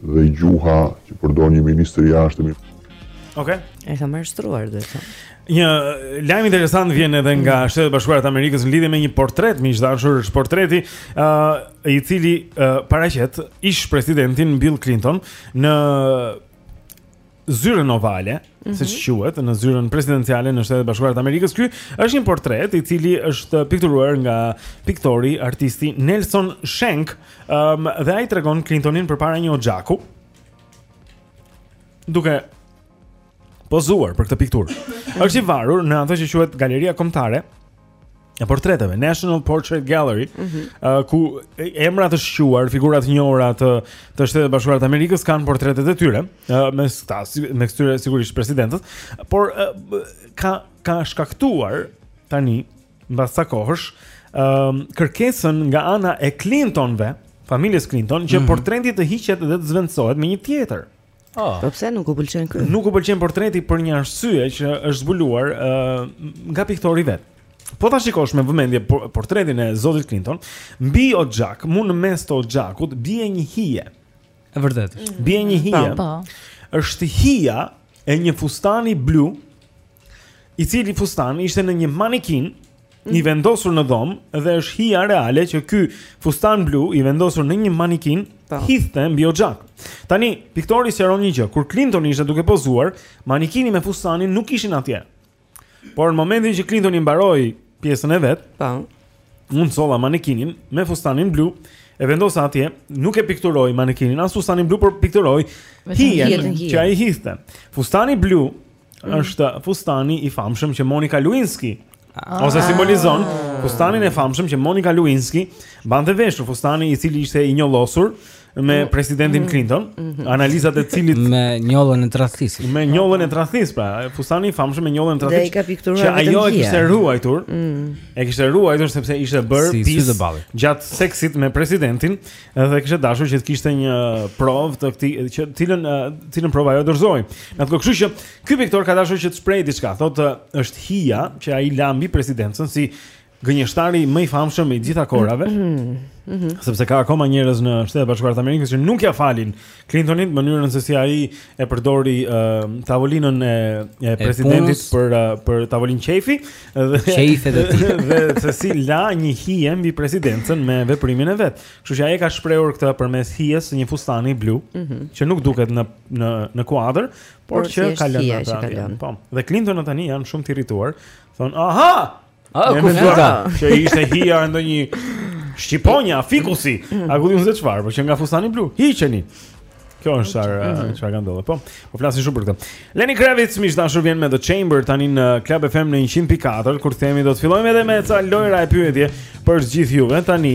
dhe gjuha që përdor një ministër i jashtëm. Okej. Okay. E kam mashtruar duhet të them. Një lajm interesant vjen edhe nga mm. Shtetet e Bashkuara të Amerikës në lidhje me një portret miq të dashur, është portreti ë uh, i cili uh, paraqet ish-presidentin Bill Clinton në zyrën ovale, mm -hmm. siç quhet, në zyrën presidenciale në Shtetet e Bashkuara të Amerikës. Ky është një portret i cili është pikturuar nga piktori, artisti Nelson Shanks, um, dhe ai tregon Clintonin përpara një oxhaku. Duke pozuar për këtë pikturë. është i varur në atë që quhet Galeria Kombëtare e portreteve National Portrait Gallery, mm -hmm. uh, ku emra të shquar, figura të njohura të të Shteteve të Bashkuara të Amerikës kanë portretet e tyre, uh, mes tyre, mes tyre sigurisht presidentët, por uh, ka ka shkaktuar tani mbas sa kohësh um, kërkesën nga ana e Clintonve, familjes Clinton, që mm -hmm. portreti të hiqet dhe të zvendësohet me një tjetër. Oh. Po pse nuk u pëlqen ky? Nuk u pëlqen portreti për një arsye që është zbuluar uh, nga piktori vetë. Po ta shikosh me vëmendje portretin e Zotit Clinton, mbi oxhak, mu në mes të oxhakut bie një hije. E vërtetë. Mm. Bie një hije. Po. po. Është hija e një fustani blu, i cili fustan ishte në një manekin. i mhm. vendosur në dhomë dhe është hija reale që ky fustan blu i vendosur në një manikin po. hidhte mbi oxhak. Tani piktori sqaron një gjë, kur Clinton ishte duke pozuar, manikini me fustanin nuk ishin atje. Por në momentin që Clintoni mbaroi pjesën e vet, po. Unë solla manikinin me fustanin blu e vendosa atje, nuk e pikturoi manikinin as fustanin blu, por pikturoi hijen që ai hidhte. Fustani blu mm. është fustani i famshëm që Monika Lewinsky ah. ose simbolizon fustanin e famshëm që Monika Lewinsky mbante veshur, fustani i cili ishte i njollosur me mm. presidentin mm. Clinton, mm-hmm. analizat e cilit me njollën e tradhtisë. Me njollën e tradhtisë, pra, fustani i famshëm me njollën e tradhtisë. Dhe ka pikturuar vetë. Ajo e kishte ruajtur. Mm. E kishte ruajtur sepse ishte bërë si, pis gjatë seksit me presidentin Edhe kishte dashur që të kishte një provë të këtij, që cilën cilën prova ajo dorëzoi. Në atë kështu që ky Viktor ka dashur që të shpreh diçka. Thotë është hija që ai la mbi presidencën si gënjeshtari më i famshëm i gjitha kohërave. Mm -hmm. Sepse ka akoma njerëz në Shtetet e Bashkuara të Amerikës që nuk ja falin Clintonit mënyrën se si ai e përdori uh, tavolinën e, e presidentit e për uh, për tavolinë qejfi dhe qejfet e tij dhe se si la një hije mbi presidencën me veprimin e vet. Kështu që ai ka shprehur këtë përmes hijes së një fustani blu mm -hmm. që nuk duket në në në kuadër, por, por që ka lënë atë. Po. Dhe Clintonët tani janë shumë të irrituar. Thon, "Aha, Ah, ku ka? Që ishte hija e ndonjë shqiponja, fikusi. Mm. A ku diun se çfarë, por që nga fustani blu. Hiqeni. Kjo është çfarë eh, mhm. çfarë ka ndodhur. Po, po flasin shumë për këtë. Lenny Kravitz miq të dashur vjen me The Chamber tani në Club FM në 104, kur të kthehemi do të fillojmë edhe me ca lojëra e pyetje për gjithë juve tani.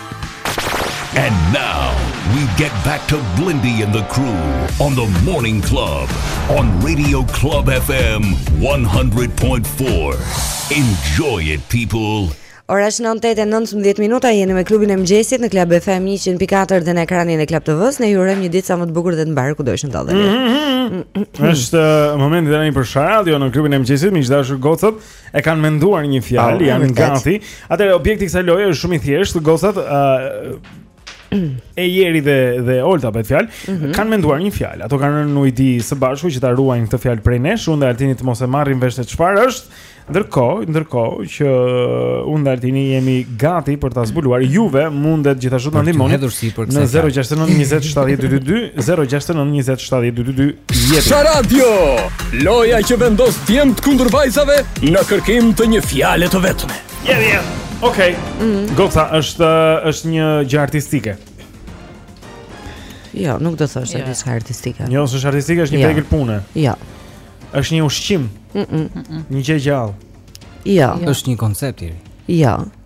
And now we get back to Blindy and the crew on the Morning Club on Radio Club FM 100.4. Enjoy it people. Ora është 9:19 minuta, jeni me klubin e mëngjesit në Club FM 104 dhe në ekranin e Club TV-s. Ne ju urojmë një ditë sa më të bukur dhe të mbarë kudo të ndodheni. Mm-hmm. Është uh, momenti tani për Sharadion në klubin e mëngjesit, miq të dashur, gocat. E kanë menduar një fjalë, oh, janë gati. Atëherë objekti i kësaj loje është shumë i thjeshtë, gocat ë uh, Jeri dhe dhe Olta bëhet fjalë, mm -hmm. kanë menduar një fjalë. Ato kanë rënë në ujdi së bashku që ta ruajnë këtë fjalë prej nesh, unë dhe Altini të mos e marrim vesh se çfarë është. Ndërkohë, ndërkohë që uh, unë dhe Altini jemi gati për ta zbuluar, juve mundet gjithashtu të na ndihmoni. Në 069 20 70 222, 069 20 70 222 Sharadio, loja që vendos djemtë kundër vajzave në kërkim të një fjale të vetme. Një një, okej. Mm. Goca, është, është një gjë artistike. Jo, nuk do thosha yeah. diçka artistike. Jo, është artistike, është një vegël pune. Jo. Është një ushqim. Mm -mm. Një gjë gjallë. Jo. Është një koncept i ri. Jo.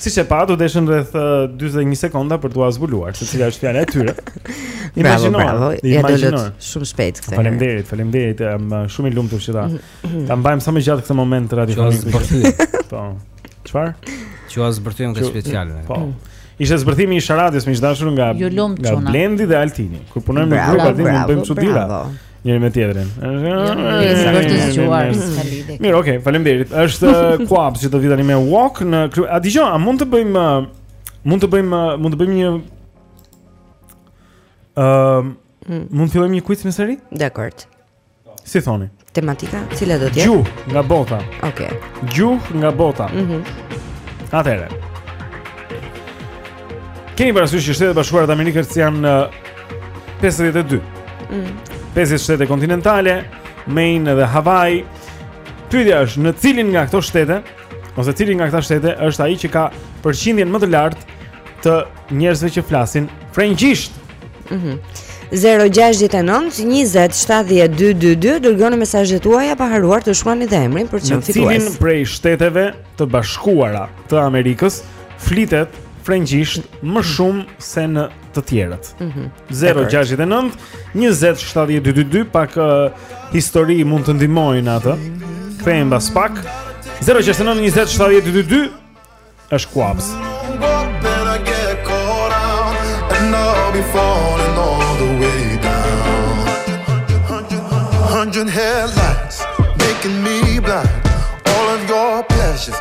Siç e patë, u deshën rreth 41 sekonda për t'u zbuluar se cila është fjala e tyre. Imagjino, bravo, imagjino. Shumë shpejt këtë. Faleminderit, faleminderit. Jam shumë i lumtur që ta ta mbajmë sa më gjatë këtë moment radiofonik. Po. Çfarë? Ju as zbërthyen këtë special. Po. Ishte zbërthimi i Sharadios miq të dashur nga nga Blendi dhe Altini. Kur punojmë në grup aty mund bëjmë çudira. Njëri me tjetrin. Është për të zgjuar Skalidi. Mirë, okay, faleminderit. Është Kwabs që do vijë tani me Walk në A dëgjon, a mund të bëjmë mund të bëjmë mund të bëjmë një ëm mm. mund të fillojmë një quiz me seri? Dakord. Si thoni? Tematika, cila do të jetë? Gjuhë nga bota. Okej. Okay. Gjuhë nga bota. Mhm. Mm Atëherë. Keni parasysh që shtetet e bashkuara të Amerikës janë 52. Mm. 50 shtete kontinentale, Maine dhe Hawaii. Pyetja është në cilin nga këto shtete ose cilin nga këta shtete është ai që ka përqindjen më të lartë të njerëzve që flasin frëngjisht. Mhm. Mm 0-6-9-20-7-2-2-2 Dërgoni mesazhet tuaja pa harruar të shkruani dhe emrin për të qenë fitues Në cilin prej shteteve të bashkuara të Amerikës flitet frëngjisht më mhm. shumë se në të tjerët. Mm -hmm. 069 20 7222 pak uh, histori mund të ndihmojnë atë. Mm -hmm. Kthehemi pas pak. 069 20 7222 është kuaps. Hundred headlights making me blind All of your pleasures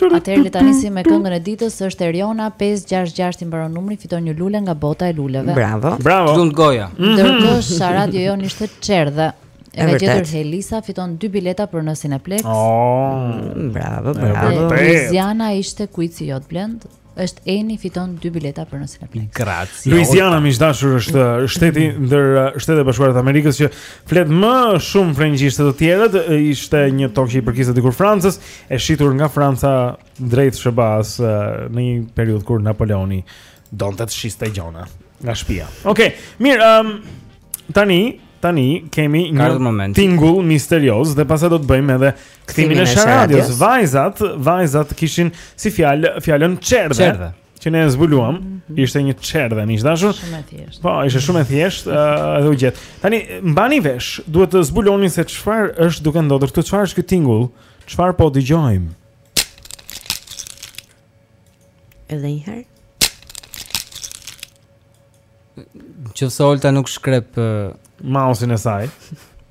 Atëherë le ta nisim me këngën e ditës, është Eriona 566 i mbaron numri, fiton një lule nga bota e luleve. Bravo. Bravo. Lumtë goja. Mhm. Ndërkohë sharadio jonë ishte çerdhe. E E ka vërtet. gjetur Helisa, fiton dy bileta për në Cineplex. Oh. Bravo, E bravo. vërtet. Luiziana ishte kuici yt Blend. Është Eni fiton dy bileta për në Cineplex. Grazie. Louisiana miq të dashur është shteti ndër Shtetet e Bashkuara të Amerikës që flet më shumë frëngjisht se të tjerët. Ishte një tokë që i përkiste dikur Francës, e shitur nga Franca drejt SHBA-s në një periudhë kur Napoleoni donte të shiste gjona nga shtëpia. Okej, mirë, um, tani tani kemi një tingull misterioz dhe pastaj do të bëjmë edhe Kthimin e Sharadios, vajzat, vajzat kishin si fjalë fjalën çerdhe. Që ne zbuluam, mm -hmm. ishte një çerdhe miq të dashur. Shumë e thjeshtë. Po, ishte shumë e thjeshtë, uh, edhe u gjet. Tani mbani vesh, duhet të zbuloni se çfarë është duke ndodhur këtu, çfarë është ky tingull, çfarë po dëgjojmë. Edhe një herë. Qoftë Olta nuk shkrep uh, mouse-in e saj.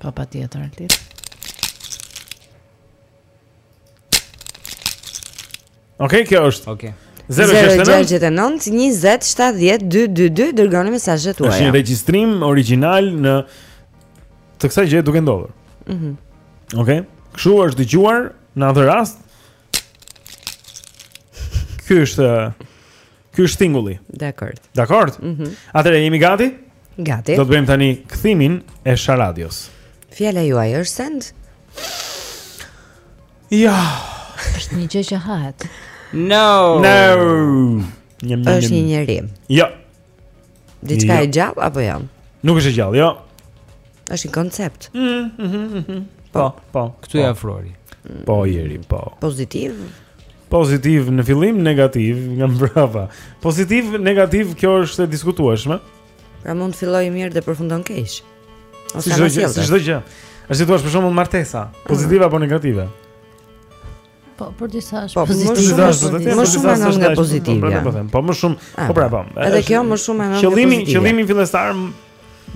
Pa pa tjetër aty. Okej, kjo është. Okej. 069-20-7222 Dërgoni mesazhet tuaja Është një regjistrim origjinal i kësaj gjëje duke ndodhur mm -hmm. Okej? Kështu është dëgjuar në atë rast Ky është Ky është tingulli. Dakor. Dakor. Mhm. Mm Atëherë jemi gati? Gati. Do të bëjmë tani kthimin e Sharadios. Fjala juaj është send? Ja. Është një gjë që hahet. No. No. Një është një njeri. Jo. Diçka jo. e gjallë apo jo? Nuk është e gjallë, jo. Është një koncept. Mhm, mm mhm, mm mhm. Mm po, po, po, këtu po. e afrori. Po ieri, po. Pozitiv. Pozitiv në fillim, negativ nga mbrapa. Pozitiv, negativ, kjo është e diskutueshme. Pra mund të fillojë mirë dhe përfundon keq. Ose si çdo gjë, si çdo gjë. Është si thuash për shembull martesa, pozitive mm. apo negative? Po, për disa është po, pozitive. Po, për disa është pozitive. Më shumë anon nga pozitive. Po, po, po, më shumë. Ah, po, pra, po. Edhe kjo më shumë anon nga pozitive. Qëllimi, qëllimi fillestar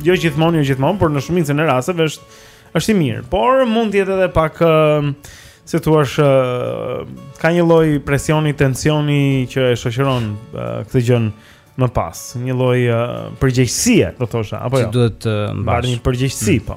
jo gjithmonë, jo gjithmonë, por në shumicën e rasteve është është i mirë, por mund të jetë edhe pak si thuash ka një lloj presioni, tensioni që e shoqëron këtë gjë më pas, një lloj përgjegjësie, do thosha, apo jo. Që duhet të mbash. Mban një përgjegjësi, mm. po.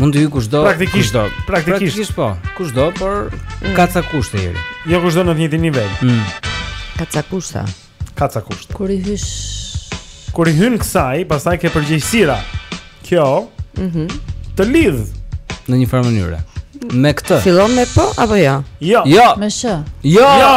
Mund të hyjë kushdo. Praktikisht, kushdo. Praktikisht. Praktikisht po. Kushdo, por mm. ka ca kushte ieri. Jo kushdo në të njëjtin nivel. Mm. Ka ca kushte. Ka ca kushte. Kur i hysh Kur i hyn kësaj, pastaj ke përgjegjësira. Kjo, mhm, mm të lidh në një farë mënyre. Me këtë. Fillon me po apo jo? Jo. Jo. Me sh. Jo. Jo.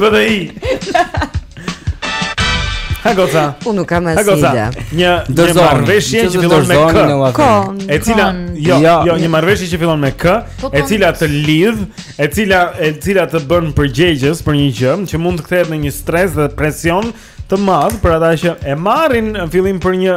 Bëdhe i Ha goca Unë nuk kam asnjë ide Një, një marrëveshje që fillon me k Kon E cila jo, jo, jo, një marrëveshje që fillon me k po, E cila të lidh E cila, e cila të bën përgjegjës për një gjë Që mund të kthehet në një stres dhe presion Të madh për ata që e marrin fillim për një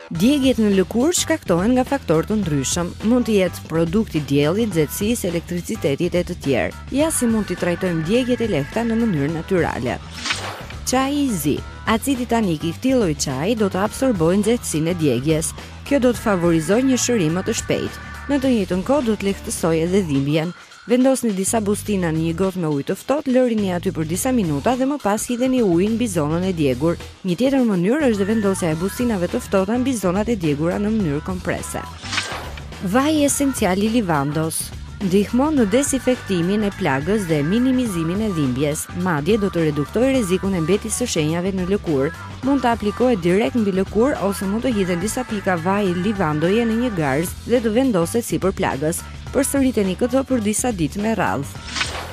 Djegiet në lëkurë shkaktohen nga faktorë të ndryshëm. Mund të jetë produkt i diellit, nxehtësisë, elektricitetit e të tjerë. Ja si mund t'i trajtojmë djegiet e lehta në mënyrë natyrale. Çaji i zi. Acidi tanik i këtij lloj çaji do të absorbojë nxehtësinë e djegjes. Kjo do të favorizojë një shërim më të shpejtë. Në të njëjtën kohë do të lehtësojë edhe dhimbjen. Vendosni disa bustina në një gotë me ujë të ftohtë, lërini aty për disa minuta dhe më pas hidheni ujin mbi zonën e djegur. Një tjetër mënyrë është dhe vendosja e bustinave të ftohta mbi zonat e djegura në mënyrë komprese. Vaji esencial i livandos ndihmon në desinfektimin e plagës dhe minimizimin e dhimbjes, madje do të reduktojë rrezikun e mbetjes së shenjave në lëkurë. Mund të aplikohet direkt mbi lëkurë ose mund të hidhen disa pika vaji livandoje në një garzë dhe të vendoset sipër plagës. Përsëriteni këtë për disa ditë me radhë.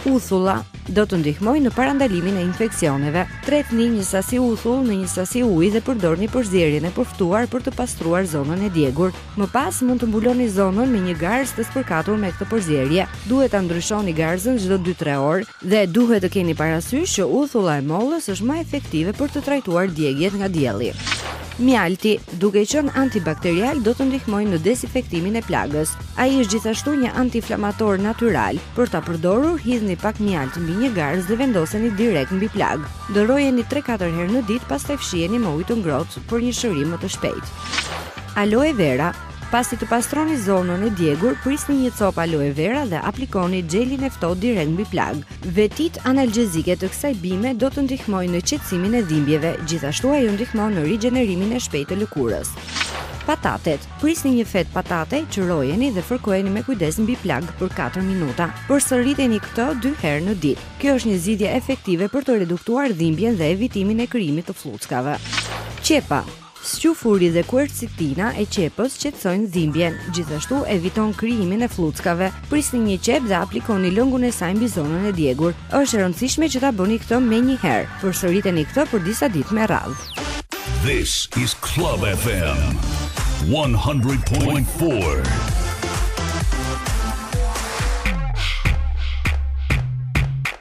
Uthulla do të ndihmojë në parandalimin e infeksioneve. Tretni një sasi uthull në një sasi uji dhe përdorni përzierjen e përftuar për të pastruar zonën e djegur. Më pas mund të mbuloni zonën me një garzë të spërkatur me këtë përzierje. Duhet ta ndryshoni garzën çdo 2-3 orë. Dhe duhet të keni parasysh që uthulla e mollës është më efektive për të trajtuar djegiet nga dielli. Mjalti, duke qenë antibakterial, do të ndihmojë në dezinfektimin e plagës. Ai është gjithashtu një antiinflamator natyral. Për ta përdorur, hidhni pak mjaltë mbi një garzë dhe vendoseni direkt mbi plagë. Ndërrojeni 3-4 herë në ditë, pastaj fshiheni me ujë të ngrohtë për një shërim më të shpejtë. Aloe vera, Pasi të pastroni zonën e djegur, prisni një copë aloe vera dhe aplikoni xhelin e ftohtë direkt mbi plagë. Vetitë analgjezike të kësaj bime do të ndihmojnë në qetësimin e dhimbjeve, gjithashtu ajo ndihmon në rigjenerimin e shpejtë të lëkurës. Patatet. Prisni një fetë patate, qërojeni dhe fërkojeni me kujdes mbi plagë për 4 minuta. Përsëriteni këtë 2 herë në ditë. Kjo është një zgjidhje efektive për të reduktuar dhimbjen dhe evitimin e krijimit të flluckave. Qepa. Squfuri dhe kuercetina e qepës qetësojnë dhimbjen, gjithashtu eviton krijimin e flluckave. Prisni një qepë dhe aplikoni lëngun e saj mbi zonën e djegur. Është e rëndësishme që ta bëni këtë menjëherë. Përsëriteni këtë për disa ditë me radhë. This is Club FM 100.4.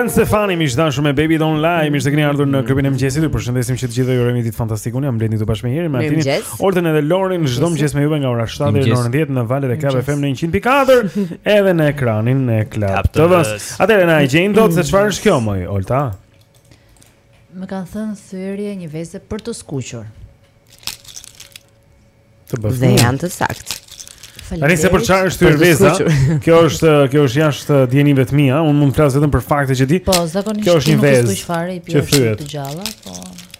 Gwen Stefani miq të dashur me Baby Don't Lie, mirë se keni ardhur në klubin e mëngjesit. Ju përshëndesim që të gjithë ju urojmë ditë fantastike. Unë jam Blendi këtu bashkë me Herin, Martinin, Oltën edhe Lorin. Çdo mëngjes me juve nga ora 7 deri në orën 10 në valët e Club FM në 100.4 edhe në ekranin e Club TV. Atëherë na e gjejmë dot se çfarë është kjo moj Olta. Më kanë thënë thyerje një veze për të skuqur. Të bëftë. Dhe janë të saktë. Tani se për çfarë është thyer veza? Kjo është kjo është jashtë dijenive të mia. Unë mund të flas vetëm për fakte që di. Po, zakonisht kjo është një vezë. Që i pi të gjalla, po.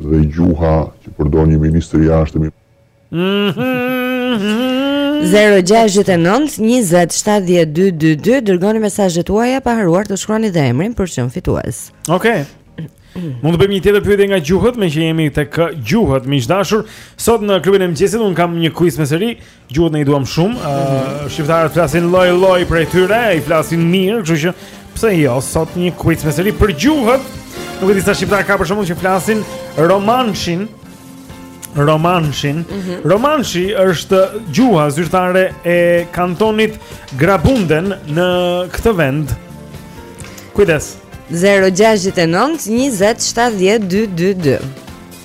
Dhe gjuha që përdor një ministër i jashtëm. Zero gjashtë e nëntë njëzet shtatëdhjetë dy dy dy dërgoni mesazhet tuaja pa harruar të shkruani dhe emrin për çmim fitues. Okej. Mund të bëjmë një tjetër pyetje nga gjuhët, meqë jemi tek gjuhët, miq të dashur. Sot në klubin e mëngjesit unë kam një quiz me seri, Gjuhët ne i duam shumë. Ë uh, mhm. shqiptarët flasin lloj lloj prej tyre, i flasin mirë, kështu që pse jo, sot një quiz me seri për gjuhët. Nuk e di sa shqiptar ka për shembull që flasin romanshin. Romanshin. Mm -hmm. Romanshi është gjuha zyrtare e kantonit Graubünden në këtë vend. Kujdes. 069 20 70 222.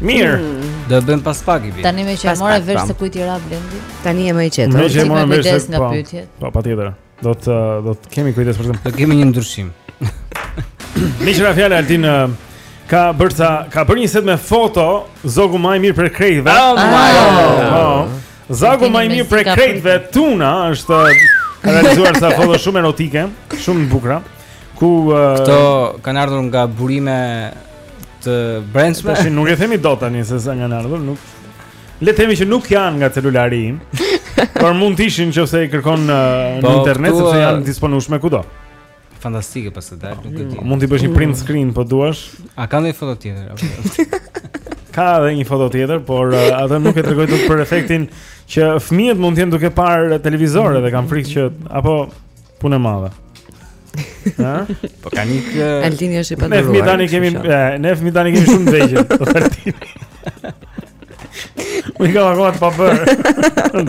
Mirë. Hmm. Do bëjmë pas pak i vjen. Tani meqë more vesh se kujt i ra Blendi. Tani je më i qetë. Meqë more vesh se nga po. pyetjet. Po patjetër. Do të do të kemi kujdes për të. Do kemi një ndryshim. Me një fjalë Altin ka bërë sa ka bërë një set me foto zogu ma i mirë prej krejtve. Oh my god. Po. Zogu ma i mirë prej krejtve tuna është realizuar ca foto shumë erotike, shumë të bukura. Ku uh, këto kanë ardhur nga burime të brendshme. Tash nuk e themi dot tani se si kanë ardhur, nuk. Le të themi që nuk janë nga celulari im. Por mund të ishin qoftë se i kërkon uh, në po, internet sepse janë uh, të disponueshme kudo. Fantastike pas të dalë, nuk e di. Mund t'i bësh një print screen po duash? A ka ndonjë foto tjetër apo? Ka edhe një foto tjetër, por uh, atë nuk e tregoj dot për efektin që fëmijët mund të jenë duke parë televizor dhe kam frikë që apo punë e madhe. Ha? Po kanë ikë... Altini është i paduruar. Ne fëmijët tani kemi, ne fëmijët tani kemi shumë të vegjël. Më ka vaguar pa bër.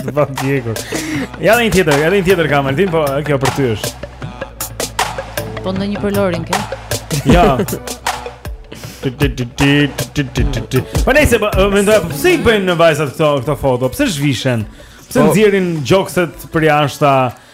Të pa djegur. Ja dhe një tjetër, ja dhe një tjetër kam, po kjo për ty është. Po ndonjë për Lorin ke? Ja. Po nejse, po, mendoj, po pse i bëjnë vajzat këto, këto foto? Pse zhvishen? Pse po, nxjerrin gjokset përjashta?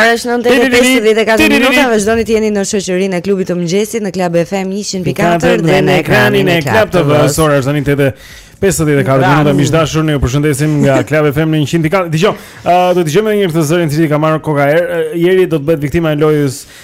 Ora është 9:54 minuta, vazhdoni të jeni në shoqërinë e klubit të mëngjesit në Club FM 104 dhe në ekranin e Club TV. Ora është tani 8:54 minuta, miq të dashur, ne ju përshëndesim nga Club FM në 104. Dëgjo, do e dëgjojmë edhe një herë këtë zërin. I cili ka marrë, kësaj here njëri do të bëhet viktima e lojës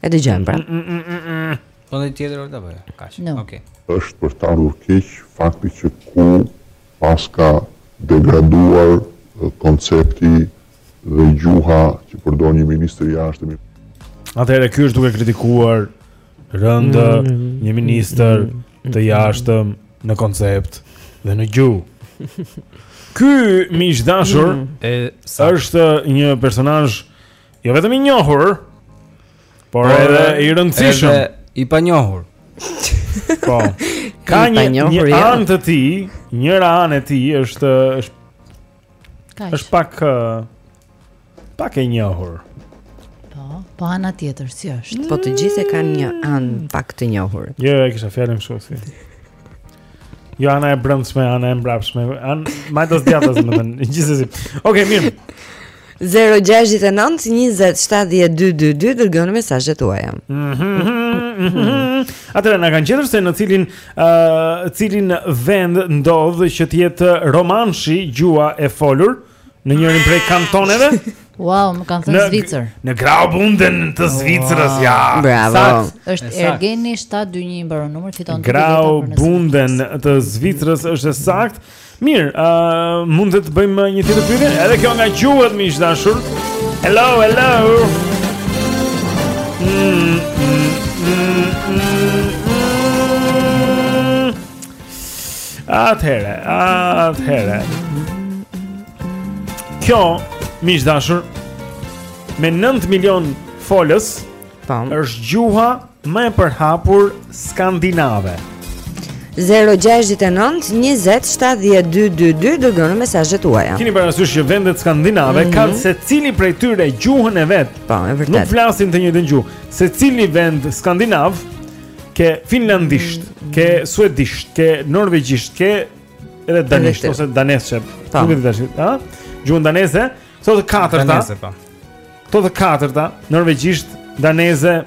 E dëgjojmë pra. Mm, mm, mm, po ndonjë tjetër or ta po. Kaq. No. Okej. Okay. Është për të ardhur keq fakti që ku paska degraduar koncepti dhe gjuha që përdor një ministër i jashtëm. Atëherë ky është duke kritikuar rëndë mm, mm, mm, një ministër të jashtëm në koncept dhe në gjuhë. Ky miq të dashur është një personazh Jo vetëm i njohur, por po, edhe i rëndësishëm. Edhe i panjohur. Po. Ka një, një jo. anë të tij, njëra anë e tij është është është pak pak e njohur. Po, po ana tjetër si është? Po të gjithë e kanë një anë pak të njohur. Jo, e kisha fjalën kështu si. Jo ana e brendshme, ana e mbrapshme. Ana e majta, e djathta, domethënë. Gjithsesi. Okej, okay, mirë. 069 20 70 222 dërgoni mesazhet tuaja. Mhm. mhm. Atëhera na kanë gjetur se në cilin ë uh, cilin vend ndodh që të jetë romanshi gjuha e folur. në njërin prej kantoneve. Wow, më kanë thënë Zvicër. Në Graubünden të Zvicrës, wow. ja. Bravo. Është Ergeni 721 mbaron numri fiton dy bileta. Graubünden të Zvicrës është e saktë. Mirë, uh, mund të bëjmë një tjetër pyetje? Edhe kjo nga gjuhët miq të dashur. Hello, hello. Mm, mm, mm, mm. mm. Atëhere, atëhere Kjo, miq të dashur Me 9 milion folës Tam. është gjuha më e përhapur skandinave 0-6-9-27-12-22 Dërgoni mesazhet tuaja Kini parasysh që vendet skandinave mm -hmm. Kanë secili prej tyre gjuhën e vet Po, e vërtetë Nuk flasin të njëjtën gjuhë Secili vend skandinav ke finlandisht, mm. ke suedisht, ke norvegjisht, ke edhe danisht ose daneze. Po. Nuk e di tash, ha? Gjuhën daneze, këto të katërta. Daneze po. Këto të katërta, norvegjisht, daneze,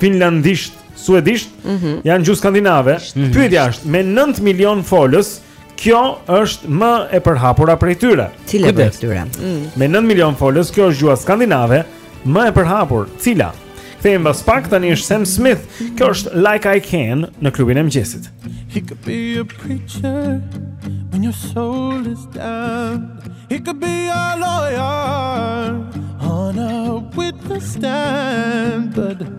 finlandisht, suedisht, mm -hmm. janë gjuhë skandinave. Mm -hmm. Pyetja është, me 9 milion folës, Kjo është më e përhapura prej tyre. Cila prej tyre? Mm. Me 9 milion folës, kjo është gjuha skandinave më e përhapur. Cila? Kthehemi pas pak tani është Sam Smith. Kjo është Like I Can në klubin e mëngjesit. He could be a preacher when your soul is damned. He could be a lawyer on a witness stand, but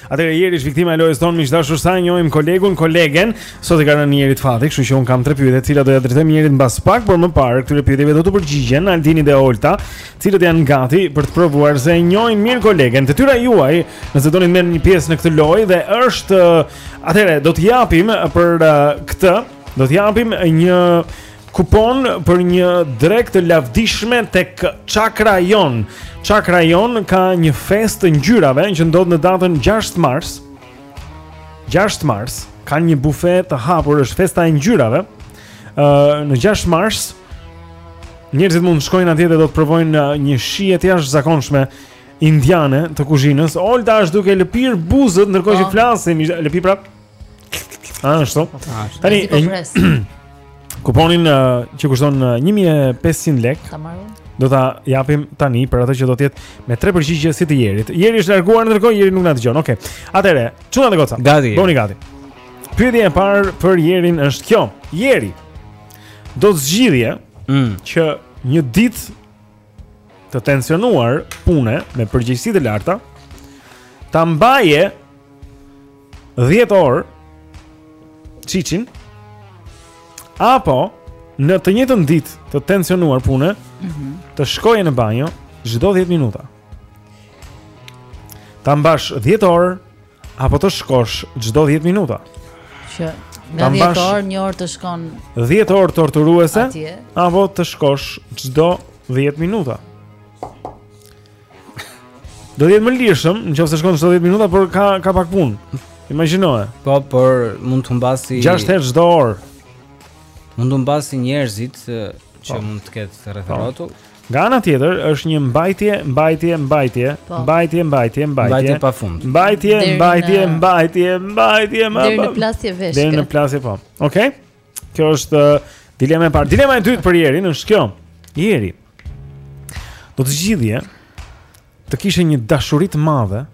Atëherë Jeri është viktima e lojës tonë, miq të dashur sa e njohim kolegun, kolegen, sot i ka rënë Jerit fati, kështu që unë kam tre pyetje, të cilat do ja drejtojmë Jerit mbas pak, por më parë këtyre pyetjeve do t'u përgjigjen Aldini dhe Olta, të cilët janë gati për të provuar se e njohin mirë kolegen. Detyra juaj, nëse doni të merrni një pjesë në këtë lojë dhe është atëherë do të japim për uh, këtë, do të japim një Kupon për një drekë të lavdishme tek Chakra Jon. Chakra Jon ka një festë të ngjyrave që ndodh në datën 6 mars. 6 mars kanë një bufe të hapur, është festa e ngjyrave. Ë uh, në 6 mars njerëzit mund të shkojnë atje dhe do të provojnë uh, një shije të jashtëzakonshme indiane të kuzhinës. Olta është duke lëpirë buzët ndërkohë që po. flasim, lëpi prapë. Ashtu. Tani kuponin uh, që kushton uh, 1500 lekë. Ta marrim. Do ta japim tani për atë që do të jetë me tre përgjigje si të Jerit. Jeri është larguar ndërkohë Jeri nuk na dëgjon. Okej. Okay. Atëre, çuna dhe goca. Gati. Boni gati. Pyetja e parë për Jerin është kjo. Jeri. Do zgjidhje mm. që një ditë të tensionuar pune me përgjegjësi të larta, ta mbaje 10 orë çiçin apo në të njëjtën ditë të tensionuar pune, mm -hmm. të shkoje në banjo çdo 10 minuta. Ta mbash 10 orë Apo të shkosh çdo 10 minuta. Që nga 10 orë, një orë të shkon 10 orë torturuese apo të shkosh çdo 10 minuta. Do jetë më lirshëm nëse shkon çdo 10 minuta, por ka ka pak punë. Imagjinoje. Po, por mund të mbasi 6 herë çdo orë. Mund të mbasi njerëzit që po. mund të ketë rreth po. rrotull. Nga ana tjetër është një mbajtje, mbajtje, mbajtje, po. mbajtje, mbajtje, mbajtje. Mbajtje pa fund. Mbajtje, mbajtje, mbajtje, mbajtje, mbajtje. Deri në plasje veshke. Deri në plasje po. Okej. Kjo është uh, dilema e parë. Dilema e dytë për Jerin është kjo. Jeri. Do të zgjidhje të kishe një dashuri të madhe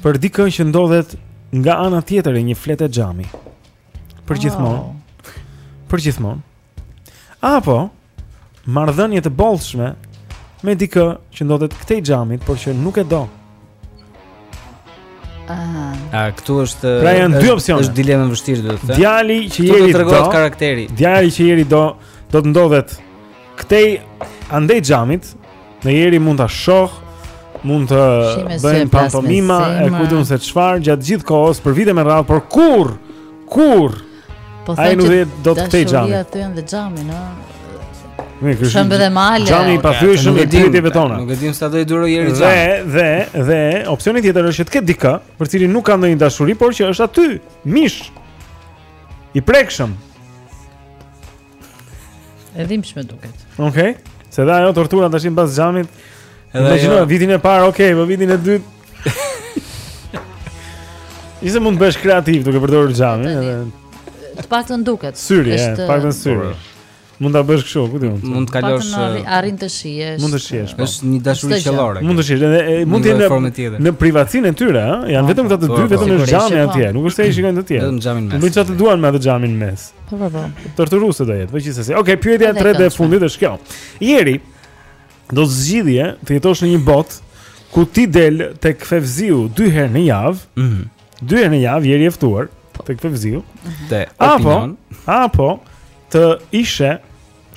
për dikën që ndodhet nga ana tjetër e një flete xhami. Për gjithmonë. Për gjithmonë. Apo marrëdhënie të bollshme me dikë që ndodhet këtej xhamit, por që nuk e do. Ah. A këtu është Pra janë dy opsione. Është dilemë e vështirë duhet të them. Djali që jeri do. Do tregohet karakteri. Djali që jeri do do të ndodhet këtej andej xhamit, Në jeri mund ta shoh Mund të bëjmë pantomima E kupton se çfarë Gjatë gjithë kohës për vite me radhë Por kurrë Kurrë Po thënë që do të këtej xhamit Dashuria thyen dhe xhamin në Shemb dhe male Xhami i pathyeshëm i jetëve tona Nuk e dim sa do i durojë jeri xhamin Dhe, dhe, dhe Opsioni tjetër është që të ketë dikë Për cilin nuk ka ndonjë dashuri Por që është aty Mish I prekshëm E dhimbshme duket. Okej. Okay. Se dha ajo tortura tash i mbas xhamit. Edhe Imagjino jo. vitin e parë, okay, po vitin e dytë. Ishte mund të bësh kreativ duke përdorur xhamin, edhe të paktën duket. Syri, është të paktën syri. Po, mund ta bësh kështu, ku diun. Mund të kalosh arrin të shihesh. Mund të shihesh. Po. Është një dashuri qiellore. Mund të shihesh, edhe mund të jenë në privatësinë e tyre, ëh, janë po, vetëm këta të dy vetëm në xhamin atje, nuk është se i shikojnë të tjerë. Vetëm xhamin mes. Mund të duan me atë xhamin mes. Po po po. Torturuese do jetë, po gjithsesi. Okej, okay, pyetja e tretë dhe e fundit është kjo. Jeri do të zgjidhje të jetosh në një botë ku ti del tek Fevziu dy herë në javë. Mhm. Mm dy herë në javë jeri e ftuar po. tek Fevziu. Te opinion. Apo, apo të ishe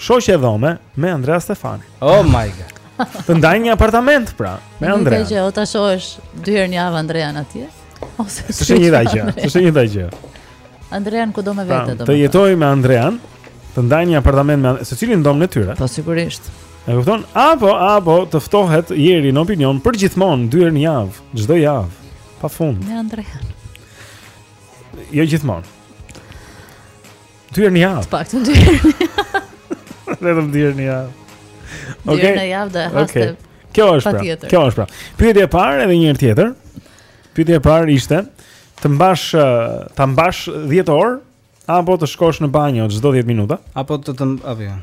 Shoqe dhome me Andrea Stefani. Oh my god. Të ndaj një apartament pra me Andrea. Nuk e di, o ta shohësh dy herë në javë Andrean atje. Ose si. Është një idhaj gjë, është një idhaj gjë. Andrean ku do me pra, vete do. Të jetoj me Andrean, të ndaj një apartament me së cilin dom në tyre. Po sigurisht. E kupton? Apo apo të ftohet Jeri në Opinion për gjithmonë dy herë në javë, çdo javë, pa fund. Me Andrean. Jo gjithmonë. Dy herë në javë. Të paktën dy herë në javë. Vetëm dy herë në javë. Okej. Okay. Dy herë në javë dhe kaq. Okay. Kjo është pra. Kjo është pra. Pyetja e parë edhe një herë tjetër. Pyetja e parë ishte të mbash ta mbash 10 orë apo të shkosh në banjo çdo 10 minuta apo të të apo jo.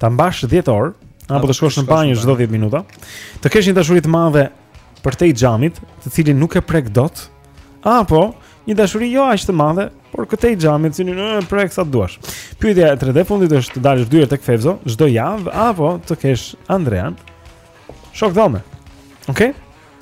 Ta mbash 10 orë, apo të shkosh në banjë çdo 10 minuta. Të kesh një dashuri të madhe përtej xhamit, të cilin nuk e prek dot, apo një dashuri jo aq të madhe, por këtej xhamit që e prek sa duash. Pyetja e tretë fundit është të dalësh dy herë tek Fevzo çdo javë apo të kesh Andrean? Shok dhome. Okej. Okay?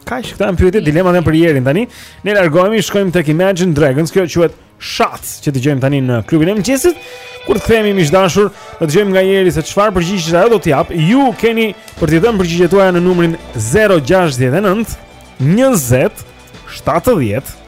Kaq. Këto janë pyetjet, dilemat janë për Jerin tani. Ne largohemi, shkojmë tek Imagine Dragons, kjo quhet Shots, që dëgjojmë tani në klubin e mëngjesit. Kur të kthehemi miq të dashur, do dëgjojmë nga Jeri se çfarë përgjigjesh ajo do të jap. Ju keni për t'i dhënë përgjigjet tuaja në numrin 069 20 70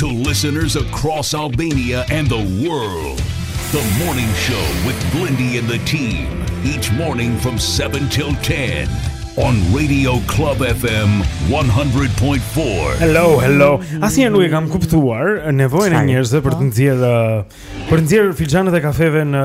To listeners across Albania and the world, the morning show with Blendi and the team, each morning from 7 till 10 on Radio Club FM 100.4. Hello, hello. Asnjëherë nuk e kam kuptuar nevojën e njerëzve për të nxjerrë për të nxjerrë filxhanët e kafeve në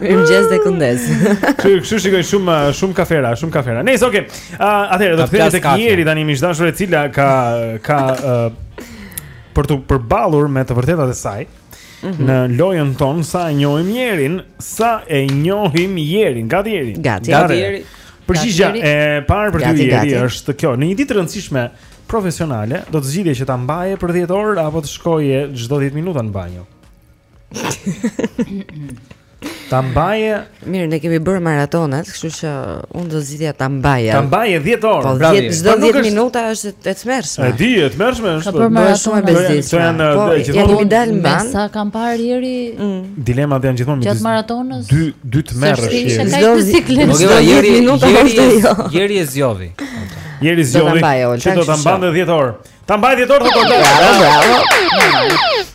Mirëmëngjes dhe këndes. Ky kshu shikoj shumë uh, shumë kafe ra, shumë kafe ra. Nice, okay. Uh, Atëherë do të kthehemi tek Jeri tani miq të dashur e cila ka ka uh, për t'u përballur me të vërtetat e saj. Mm -hmm. Në lojën tonë sa e njohim Jerin, sa e njohim Jerin, gati Jeri. Gati, gati Jeri. Përgjigja e parë për ty Jeri është kjo. Në një ditë të rëndësishme profesionale, do të zgjidhje që ta mbaje për 10 orë apo të shkoje çdo 10 minuta në banjë. Ta mbaje. Mirë, ne kemi bërë maratonat, kështu që unë do zgjidhja ta mbaja. Ta mbaje 10 orë, po, bravo. Çdo 10, 10 minuta është e tmerrshme. E di, e tmerrshme është. Po, bëhet shumë e bezdisshme. Kjo janë po, gjithmonë kemi dal mban. Sa kam parë Jeri? Mm. Dilemat janë gjithmonë midis. Gjatë maratonës. Dy dy tmerresh. Çdo siklet. Nuk e di, Jeri minuta është ajo. Jeri e zgjodhi. Jeri zgjodhi. Që do ta mbante 10 orë. Ta mbaj 10 orë, po. Bravo, bravo.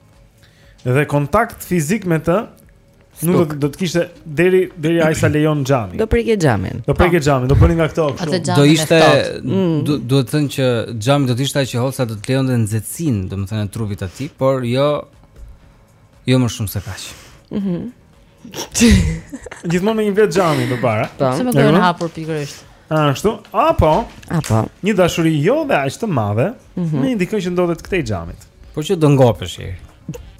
Dhe kontakt fizik me të Nuk do, do të kishte deri deri aq sa lejon xhami. Do prekë xhamin. Do prekë po. xhamin, do bëni nga këto kështu. Do ishte mm. domethënë që xhami do të ishte ai që hoca do të lejonte nxehtësinë, domethënë trupit të atij, por jo jo më shumë se kaq. Mhm. Mm Gjithmonë me një vetë xhami përpara. Po. Se më bëjnë hapur pikërisht. Ashtu, apo, apo, një dashuri jo dhe aq të madhe, mm -hmm. më ndikon që ndodhet këtej xhamit. Po që do ngopesh i.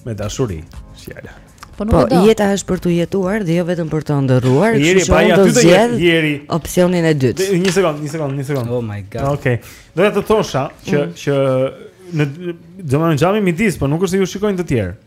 Me dashuri, fjala. Po nuk po, do. Po jeta është për të jetuar dhe jo vetëm për të ëndërruar, kështu që unë do të zgjedh opsionin e dytë. Një sekond, një sekond, një sekond. Oh my god. Okej. Okay. Doja të thosha që mm. që në domethënë xhami midis, po nuk është se ju shikojnë të tjerë.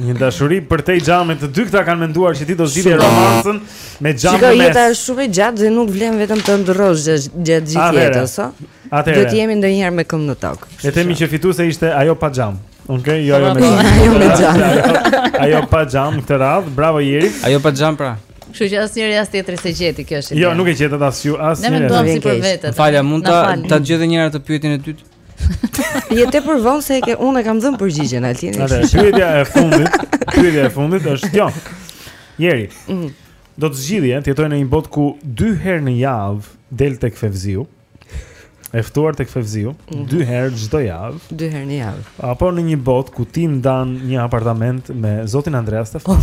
Një dashuri përtej xhamit të dy këta kanë menduar që ti do zgjidhje romancën me xhamin. Shiko jeta është shumë e gjatë dhe nuk vlen vetëm të ëndërrosh gjatë gjithë jetës, a? Atëherë. Duhet të jemi ndonjëherë me këmbë në tokë. Le të themi që fituese ishte ajo pa xham. Okej, jo ajo me xham. Ajo me xham. Ajo pa xham këtë radhë. Bravo Jeri. Ajo pa xham pra. Kështu që asnjëri as tjetri s'e gjeti kjo është. Jo, nuk e gjetët as ju as. Ne menduam si për vete. Falja, mund ta gjejë njëra te pyetja e dytë. Jeta përvojë se e ke unë kam dhënë përgjigjen Altin. Atëherë pyetja e fundit, pyetja e fundit është kjo. Jeri. Mm. Do të zgjidhje të jetoje në një botë ku dy herë në javë del tek Fevziu. E ftuar tek Fevziu, mm. dy herë çdo javë. Dy herë në javë. Apo në një botë ku ti ndan një apartament me zotin Andrea Stefani.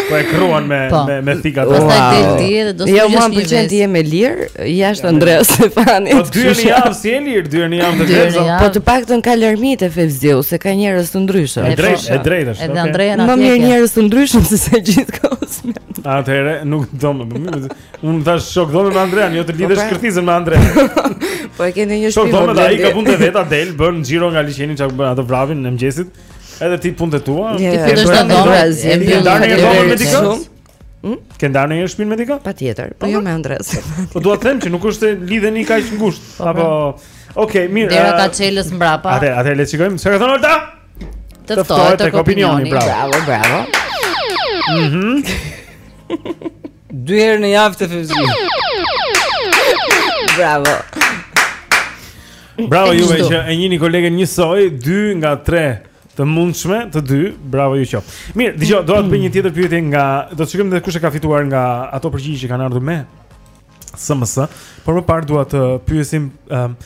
Po e kruan me po. me me thika të tij. Pastaj del ti edhe do të shkojë. Jo, më pëlqen të jem e lirë, jashtë Andrea Stefani. Po dy në javë s'je e lirë, dy në javë të vetë. Po të paktën ka larmi te Fevziu se ka njerëz të ndryshëm. E drejtë, e drejtë është. Edhe Andrea na thekë. Më mirë njerëz të ndryshëm sesa gjithë kohës. Atëherë nuk do më bëj. Unë thashë shok dhome me Andrean, jo të lidhesh po, pra. kërthizën me Andrean. Po e keni një shpi. Shok dhome ai ka punën e vet, del, bën xhiro nga liqeni çka bën ato vrapin e mëngjesit. Edhe ti punët e tua. Ti fitosh në Brazil. Ke ndarë dhomë me dikë. Hm? Ke ndarë në një shpi me dikë? Patjetër, po jo me Andrean. Po dua të them që nuk është lidhje kaq ngushtë, po, apo pra. Okej, mirë. Dera ka çelës mbrapa. Atëherë, atëherë le të shikojmë. Çfarë ka thënë Olta? Të ftohet tek Opinioni, bravo. Bravo, bravo. Mhm. Dy herë në javë te Fevziu. Bravo. Bravo juve që e njihni kolegen njësoj, dy nga tre të mundshme, të dy, bravo ju qoftë. Mirë, dëgjo, do të bëj një tjetër pyetje nga, do të shikojmë edhe kush e ka fituar nga ato përgjigje që kanë ardhur me SMS, por më parë dua të pyesim ëm um,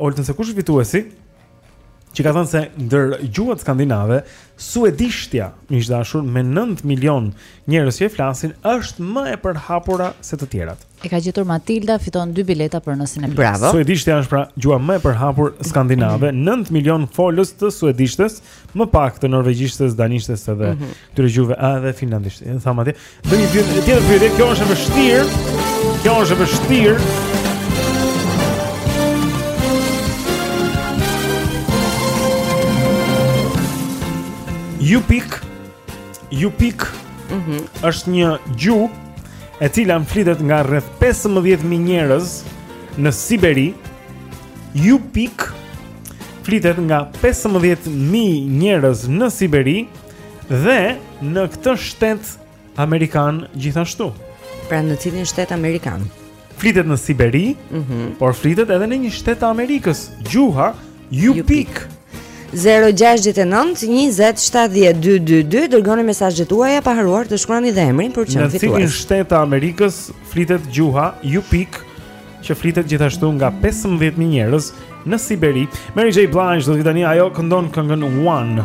Oltën se kush është fituesi? që ka thënë se ndër gjuhët skandinave, suedishtja, miq të dashur, me 9 milion njerëz që e flasin, është më e përhapura se të tjerat. E ka gjetur Matilda, fiton dy bileta për në Cineplex. Bravo. Suedishtja është pra gjuha më e përhapur skandinave, 9 milion folës të suedishtes, më pak të norvegjishtes, danishtes edhe Këtyre gjuhëve a edhe finlandisht. Unë thamë atje, bëj një pyetje tjetër pyetje, kjo është e vështirë. Kjo është e vështirë. Yupik Yupik mm -hmm. është një gjuhë e cila flitet nga rreth 15000 njerëz në Siberi. Yupik flitet nga 15000 njerëz në Siberi. Dhe në këtë shtet amerikan gjithashtu. Pra në cilin shtet amerikan? Flitet në Siberi, mm -hmm. por flitet edhe në një shtet të Amerikës, gjuha Yupik. 0-6-9-20-7-12-2 Dërgoni mesazhet tuaja pa harruar të shkroni dhe emrin për të qenë fitues Në cilin shtet të Amerikës flitet gjuha Yupik Që flitet gjithashtu nga 15.000 njerëz në Siberi Mary J. Blige do të vijë tani ajo këndon këngën One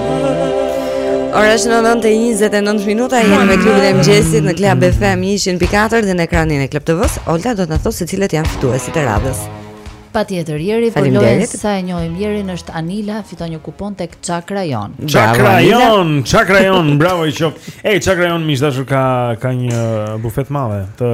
Ora është 9:29 minuta jemi me klubin e mëngjesit në Club FM 100.4 dhe në ekranin e Club TV-s. Olta do të na thotë se cilët janë fituesit e radhës. Patjetër, Jeri për lojën sa e njohim Jerin është Anila, fiton një kupon tek Chakrajon. Chakrajon, Chakrajon, bravo i qoftë. Ej, Chakrajon miq të dashur ka ka një bufe të madhe të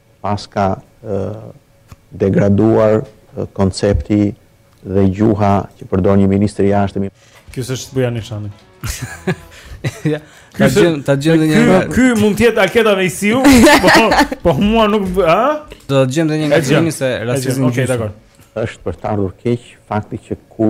paska degraduar koncepti dhe gjuha që përdor një ministër i jashtëm i Ky s'është Bujar Nishani. Ky është ta gjem dhe një Ky mund të jetë Al Kaeda me ISIS, po po mua nuk, a? Do ta gjem dhe një nga gjemi se rasizmi. Okej, dakord. Është për të ardhur keq fakti që ku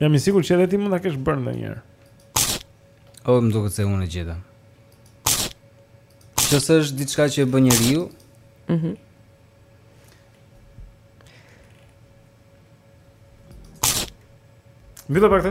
Jam i sigur që edhe ti mund ta kesh bërë ndonjëherë. Oh, më duket se unë e gjeta. Ose është diçka që e bën njeriu. Mhm. Mm Mbylle pak të?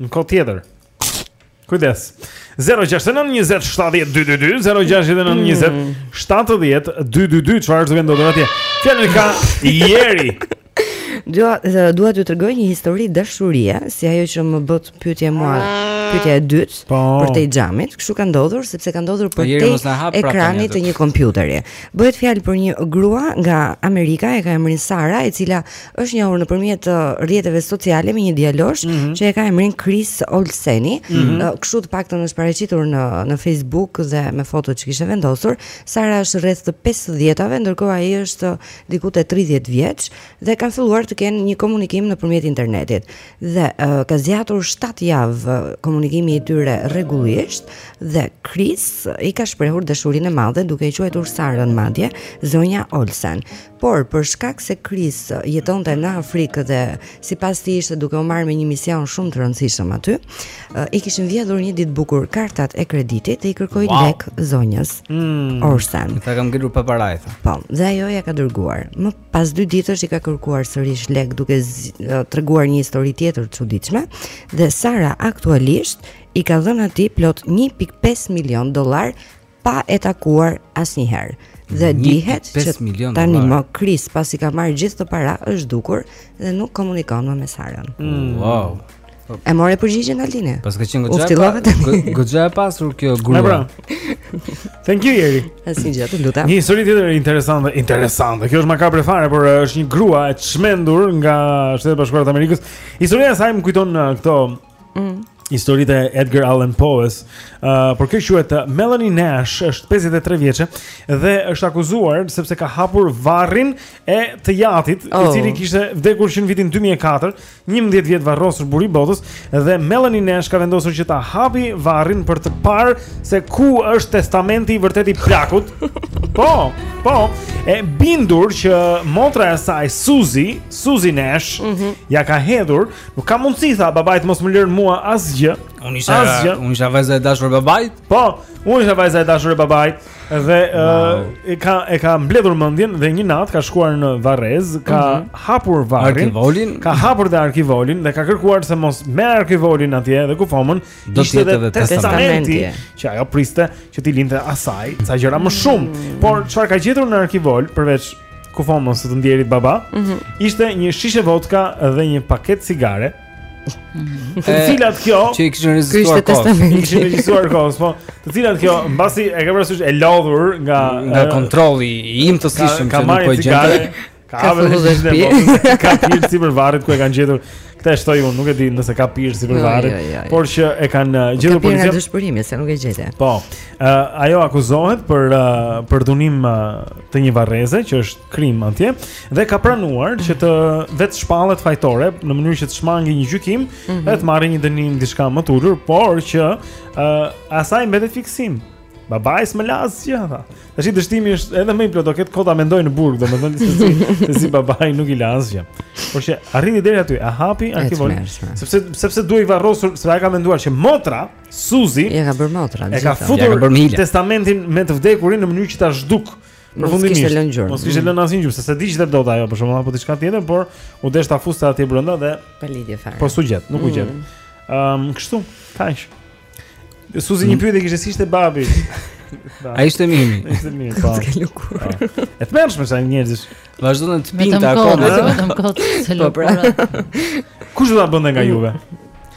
Në kohë tjetër. Kujdes. 0692070222 0692070222 çfarë është vendosur atje? Keni ka Jeri. Do dua t'ju tregoj një histori dashurie, si ajo që më bëtë pyetje mua, pyetja e dytë po. përtej xhamit. Kështu ka ndodhur sepse ka ndodhur përtej ekranit të një kompjuteri. Bëhet fjalë për një grua nga Amerika, e ka emrin Sara, e cila është njohur nëpërmjet uh, rrjeteve sociale me një djalosh mm -hmm. që e ka emrin Chris Olseni. Mm -hmm. uh, Kështu të paktën është paraqitur në në Facebook dhe me fotot që kishte vendosur. Sara është rreth të 50-tave, ndërkohë ai është uh, diku te 30 vjeç dhe kanë filluar të kenë një komunikim nëpërmjet internetit. Dhe uh, ka zgjatur 7 javë uh, komunikimi i tyre rregullisht dhe Chris i ka shprehur dashurinë e madhe duke e quajtur Sarën madje zonja Olsen. Por për shkak se Kris jetonte në Afrikë dhe sipas tij ishte duke u marrë me një mision shumë të rëndësishëm aty, i kishin vjedhur një ditë të bukur kartat e kreditit dhe i kërkoi wow. lek zonjës. Mm, Orsen. Paska ngelur pa para ai. Po, dhe ajo ja ka dërguar. Më pas dy ditësh i ka kërkuar sërish lek duke treguar një histori tjetër të çuditshme dhe Sara aktualisht i ka dhënë atij plot 1.5 milion dollar pa e takuar asnjëherë dhe dihet që tani më Kris pasi ka marrë gjithë ato para është zhdukur dhe nuk komunikon më me Sarën. Mm. Wow. E mori përgjigjen Aldine. Paska qenë goxha. Goxha e pasur kjo grua. Pra. Thank you Jeri. Asnjë gjë, të lutem. Një histori tjetër interesante, interesante. Kjo është makabre fare, por është një grua e çmendur nga Shtetet e Bashkuara të Amerikës. Historia e saj më kujton uh, këto Mm. Historitë e Edgar Allan Poes. Uh, por kjo quhet uh, Melanie Nash, është 53 vjeçe dhe është akuzuar sepse ka hapur varrin e të jatit, oh. i cili kishte vdekur që në vitin 2004, 11 vjet varrosur burri i botës dhe Melanie Nash ka vendosur që ta hapi varrin për të parë se ku është testamenti i vërtetë i plakut. po, po, e bindur që motra e saj Suzy, Suzy Nash, mm -hmm. ja ka hedhur Nuk ka mundësi tha babai të mos më lërë mua asgjë. Asgjë. Unë isha, Unë isha vajza e dashur e babait. Po, unë isha vajza e dashur e babait dhe wow. e ka e ka mbledhur mendjen dhe një natë ka shkuar në varreza, ka mm -hmm. hapur varrin, arkivolin, ka hapur dhe arkivolin dhe ka kërkuar se mos me arkivolin atje dhe kufomën do të jetë edhe testamenti që ajo priste që t'i linte asaj, ca gjëra më shumë. Mm -hmm. Por çfarë ka gjetur në arkivol përveç kufomës së të ndjerit baba, mm -hmm. ishte një shishe vodka dhe një paketë cigare. Mhm. Të cilat kjo që i kishin rezistuar kohës. I kishin rezistuar kohës, po. Të cilat kjo mbasi e ka parasysh e lodhur nga nga kontrolli i imtësishëm që nuk po e gjente. Ka marrë cigare. Ka Ka pirë sipër varrit ku e kanë gjetur. Këtë e shtoj unë, nuk e di nëse ka pirë sipër jo, jo, varrit, jo, por që e kanë uh, gjetur policia. Ka pirë nga dëshpërimi se nuk e gjeti. Po. Ë uh, ajo akuzohet për uh, për dhunim të një varreze që është krim atje dhe ka pranuar që të vetë shpallet fajtore në mënyrë që të shmangi një gjykim mm -hmm. dhe të marrë një dënim diçka më të ulur, por që uh, asaj i mbetet fiksim. Babai s'më la asgjë. Tashi dështimi është edhe më i plotë, do ketë kohë ta mendojë në burg, domethënë se si se si babai nuk i la asgjë. Por që arriti deri aty, e hapi arkivolin? Sepse sepse duhej varrosur, se ajo ka menduar që motra Suzi e ka bërë motra, e ka futur testamentin me të vdekurin në mënyrë që ta zhdukë. Mos kishte lënë gjurmë. Mos kishte mm. lënë asnjë gjurmë, sepse diçka do të ajo, për shembull, apo diçka tjetër, por u desh ta fuste atje brenda dhe pa lidhje fare. Po s'u gjet, nuk u gjet. Mm. Ëm, um, kështu, kaq. Suzi, një mm. pyetje kishte si ishte babi. A ishte mirë? Ishte mirë, po. Ka lukur. Po. E tmerrshme sa njerëz. Vazhdon të pinte akoma. Vetëm kot, se lukur. Kush do ta bënte nga juve?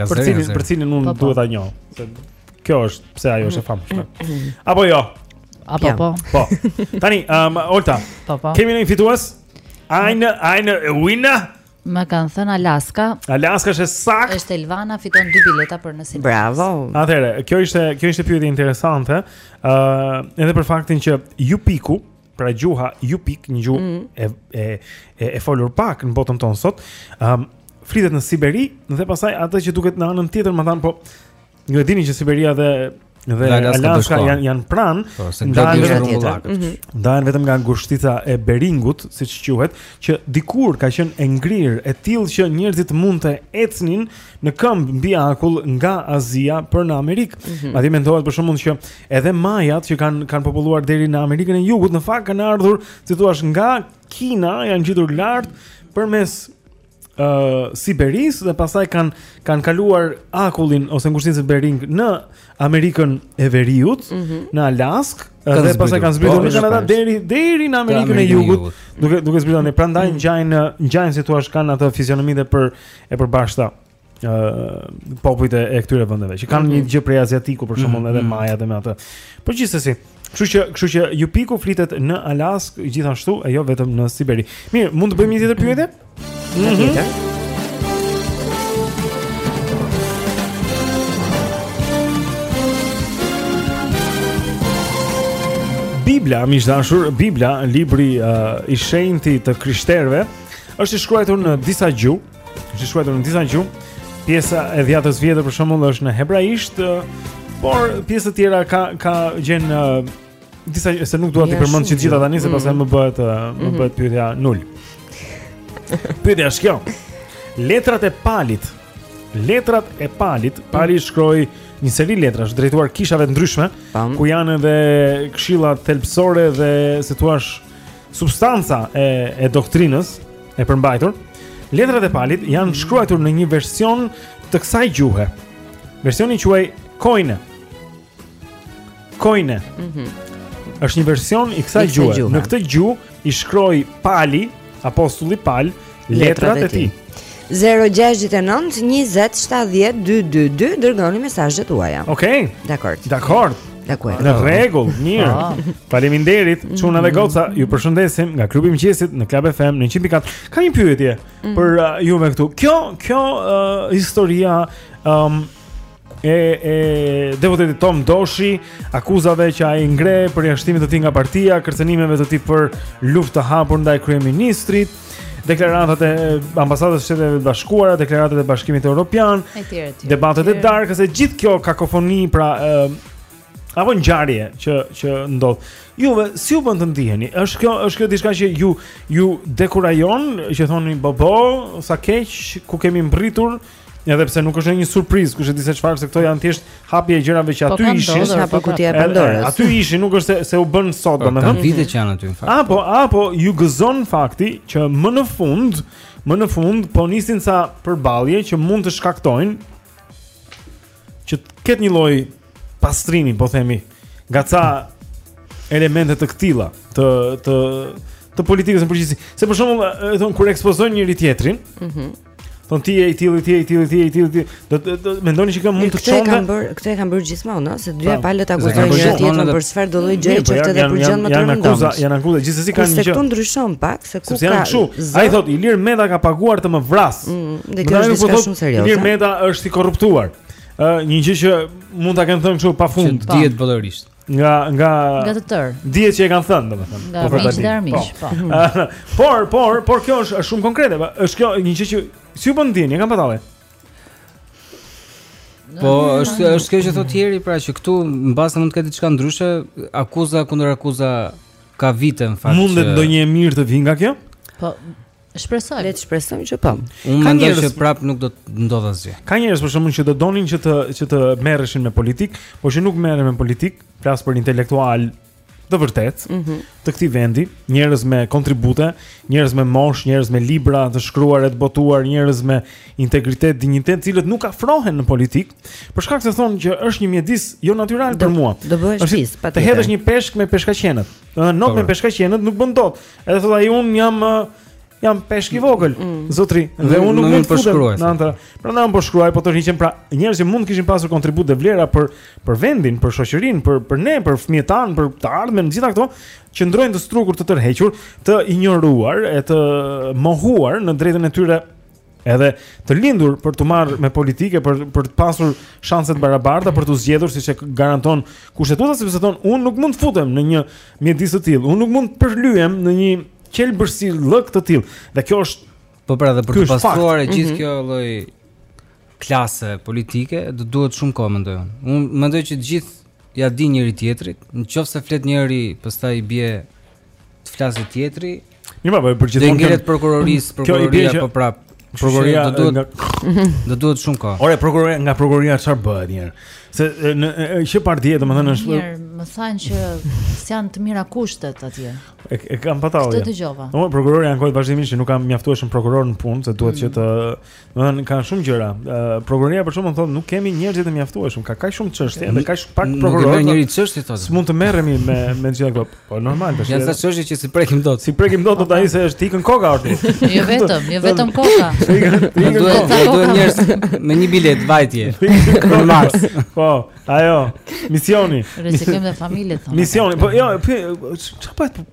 Për cilin për cilin unë po, po. duhet ta njoh. Kjo është pse ajo është e famshme. Apo jo. Apo po. Po. Tani, um, Olta. Po po. Kemi një fitues? A a winner. Më kanë thënë Alaska. Alaska është saktë. Është Elvana fiton dy bileta për në sinema. Bravo. Atëherë, kjo ishte kjo ishte pyetje interesante, ë uh, edhe për faktin që Jupiku pra gjuha Yupik, një gjuhë mm. e, e e e folur pak në botën tonë sot, ëm um, flitet në Siberi dhe pastaj ajo që duket në anën tjetër, domethënë po ju e dini që Siberia dhe dhe Alaska janë janë pranë, po, ndahen vetëm tjetër. Mhm. Ndahen vetëm nga ngushtica e Beringut, siç quhet, që dikur ka qenë e ngrirë, e tillë që njerëzit mund të ecnin në këmbë mbi akull nga Azia për në Amerikë. Mm -hmm. Madje mendohet për shembull që Edhe majat që kanë kanë populluar deri në Amerikën e Jugut, në fakt kanë ardhur, si të thuash, nga Kina, janë ngjitur lart përmes ë uh, Siberisë dhe pastaj kanë kanë kaluar akullin ose ngushticën e Bering në Amerikën e Veriut, mm -hmm. në Alaskë dhe pastaj kanë zbritur po, në Kanada deri deri në Amerikën e Jugut, duke duke zbritur dhe prandaj mm -hmm. ngjajnë ngjajnë si të thuash kanë atë fizionomi të për të përbashkët. ë popujt e këtyre vendeve që kanë mm -hmm. një gjë prej aziatiku për shembull mm -hmm. edhe mhm. majat e me atë. Po gjithsesi, kështu që kështu që Jupiku flitet në Alaskë gjithashtu e jo vetëm në Siberi. Mirë, mund të bëjmë një tjetër pyetje? Mm -hmm. Tjetër. Bibla, miq të dashur, Bibla, libri uh, i shenjtë i të krishterëve, është i shkruar në disa gjuhë, Është shkruar në disa gjuhë. Pjesa e Dhiatës së Vjetër për shembull është në hebraisht, por pjesë të tjera ka ka gjën disa se nuk dua t'i përmend të gjitha tani se pastaj mm. më bëhet më mhm. bëhet pyetja nul. Pyetja është kjo. Letrat e Palit. Letrat e Palit, Pali mm. shkroi një seri letrash drejtuar kishave të ndryshme, ku janë edhe këshilla thelbësore dhe si të thuash substanca e e doktrinës e përmbajtur, letrat e palit janë shkruar në një version të kësaj gjuhe. Versioni quhej Koine. Koine. Mhm. Mm është një version i kësaj gjuhe. Në këtë gjuhë i shkroi Pali, apostulli Pal, letrat e tij. 069 20 70 222 dërgoni mesazhet tuaja. Okej. Dakord. Dakord. Në rregull, mirë. Ah. Faleminderit, çuna dhe goca. Ju përshëndesim nga klubi i mëngjesit në Club FM në 104. Ka një pyetje mm. për uh, juve këtu. Kjo, kjo uh, historia um, e e deputetit Tom Doshi, akuzave që ai ngre përjashtimin e tij nga partia, kërcënimeve të tij për luftë të hapur ndaj kryeministrit. deklaratat e ambasadës së Shteteve të Bashkuara, deklaratat e Bashkimit Evropian, etj. Debatet e darkës e gjithë kjo kakofoni pra apo ngjarje që që ndodh. Juve si ju bën të ndiheni? Është kjo është kjo diçka që ju ju dekurajon, që thoni bobo, sa keq, ku kemi mbërritur? Edhe pse nuk është një surprizë, kush e di se çfarë, se këto janë thjesht hapje e gjërave që po, aty ishin. Po, hapet kutia e Pandorës. Aty ishin, nuk është se u bënë sot, po, domethënë. Kanë vite që janë aty në fakt. Apo, apo ju gëzon fakti që më në fund, më në fund po nisin ca përballje që mund të shkaktojnë që të ketë një lloj pastrimi, po themi, nga ca elemente të këtilla, të të të politikës në përgjithësi. Se për shembull, e thonë kur ekspozojnë njëri-tjetrin, ëh, mm Thonë ti je i tillë, ti je i tillë, ti je i tillë. Do të mendoni që kjo mund të çonte? Këtë e kanë bërë, këtë e kanë bërë gjithmonë, no? të dyja palët akuzojnë njëra-tjetrën për çfarëdo lloj gjëje që të dhe për gjënë më të rëndë. Janë akuza, janë akuza, gjithsesi kanë një gjë. Se këtu ndryshon pak, Se ky ka kështu. Ai thotë Ilir Meta ka paguar të më vrasë. Mm, dhe kjo është diçka po shumë serioze. Ilir Meta është i korruptuar. Ë uh, një gjë që mund ta kenë thënë kështu pafund. Që dihet botorisht. Nga nga nga të tërë. Dihet që e kanë thënë domethënë. Nga po miq dhe armiq. Po. po. por por por kjo është është shumë konkrete. Po. Është kjo një gjë që si ju bën të ndiheni, e kanë patalli. Po, është është kjo që thotë Jeri, pra që këtu mbase mund të ketë diçka ndryshe, akuza kundër akuza Ka vite në fakt. Mundet ndonjë e mirë të vijë nga kjo? Po, Shpresoj. Le të shpresojmë që po. Unë mendoj se prap nuk do të ndodhë asgjë. Ka njerëz për shkakun që do donin që të që të merreshin me politikë, por që nuk merren me politikë, flas për intelektualë të vërtetë mm -hmm. të këtij vendi, njerëz me kontribute, njerëz me moshë, njerëz me libra të shkruar e të botuar, njerëz me integritet, dinjitet, të cilët nuk afrohen në politikë, Për shkak se thonë që është një mjedis jo natyral për mua. Do bëhesh pis, patjetër. Të hedhësh një peshk me peshkaqenët. Ëh, not me peshkaqenët nuk bën dot. Edhe thotë ai un jam jam peshk i vogël, mm, mm. zotri, dhe unë nuk mund të futem në anë. Prandaj un po shkruaj, po tërhiqem pra njerëz që mund të kishin pasur kontribut dhe vlera për për vendin, për shoqërinë, për për ne, për fëmijët tan, për të ardhmen, gjitha këto që qëndrojnë të strukur të tërhequr, të injoruar e të mohuar në drejtën e tyre Edhe të lindur për t'u marrë me politikë për për të pasur shanse të barabarta për t'u zgjedhur siç e garanton kushtetuta sepse thon unë nuk mund të futem në një mjedis të tillë, unë nuk mund të përlyem në një qelbësirllëk të tillë. Dhe kjo është Po pra dhe për të pastruar e gjithë mhm. kjo lloj klase politike, do duhet shumë kohë mendoj unë. Unë mendoj që të gjithë ia dinë njëri tjetrit, nëse flet njëri, pastaj i bie të flasë tjetri. Jo, po për gjithmonë. I ngelet prokurorisë, prokuroria po prap. Prokuroria do duhet do duhet shumë kohë. Ore prokuroria nga prokuroria çfarë bëhet një herë? Se në që parti e domethënë është Mirë, më thanë që s'janë të mira kushtet atje. E, e kam patallë. Të dëgjova. Unë prokurori ankohet vazhdimisht që nuk kam mjaftueshëm prokurorë në punë, se duhet mm. që të Domethënë kanë shumë gjëra. Uh, prokuroria për shkakun thotë nuk kemi njerëzit e mjaftueshëm, ka kaq shumë çështje dhe kaq pak prokurorë. Nuk kemi njëri çështje thotë. S'mund të merremi me me gjithë këto. Po normal tash. Janë sa çështje që s'i prekim dot. S'i prekim dot do tani se është ikën koka aty. Jo vetëm, jo vetëm koka. Ikën koka. Duhet njerëz me një biletë vajtje. Në Mars. Po, ajo. Misioni. Rrezikojmë dhe familjet thonë. Misioni. Po jo, çfarë po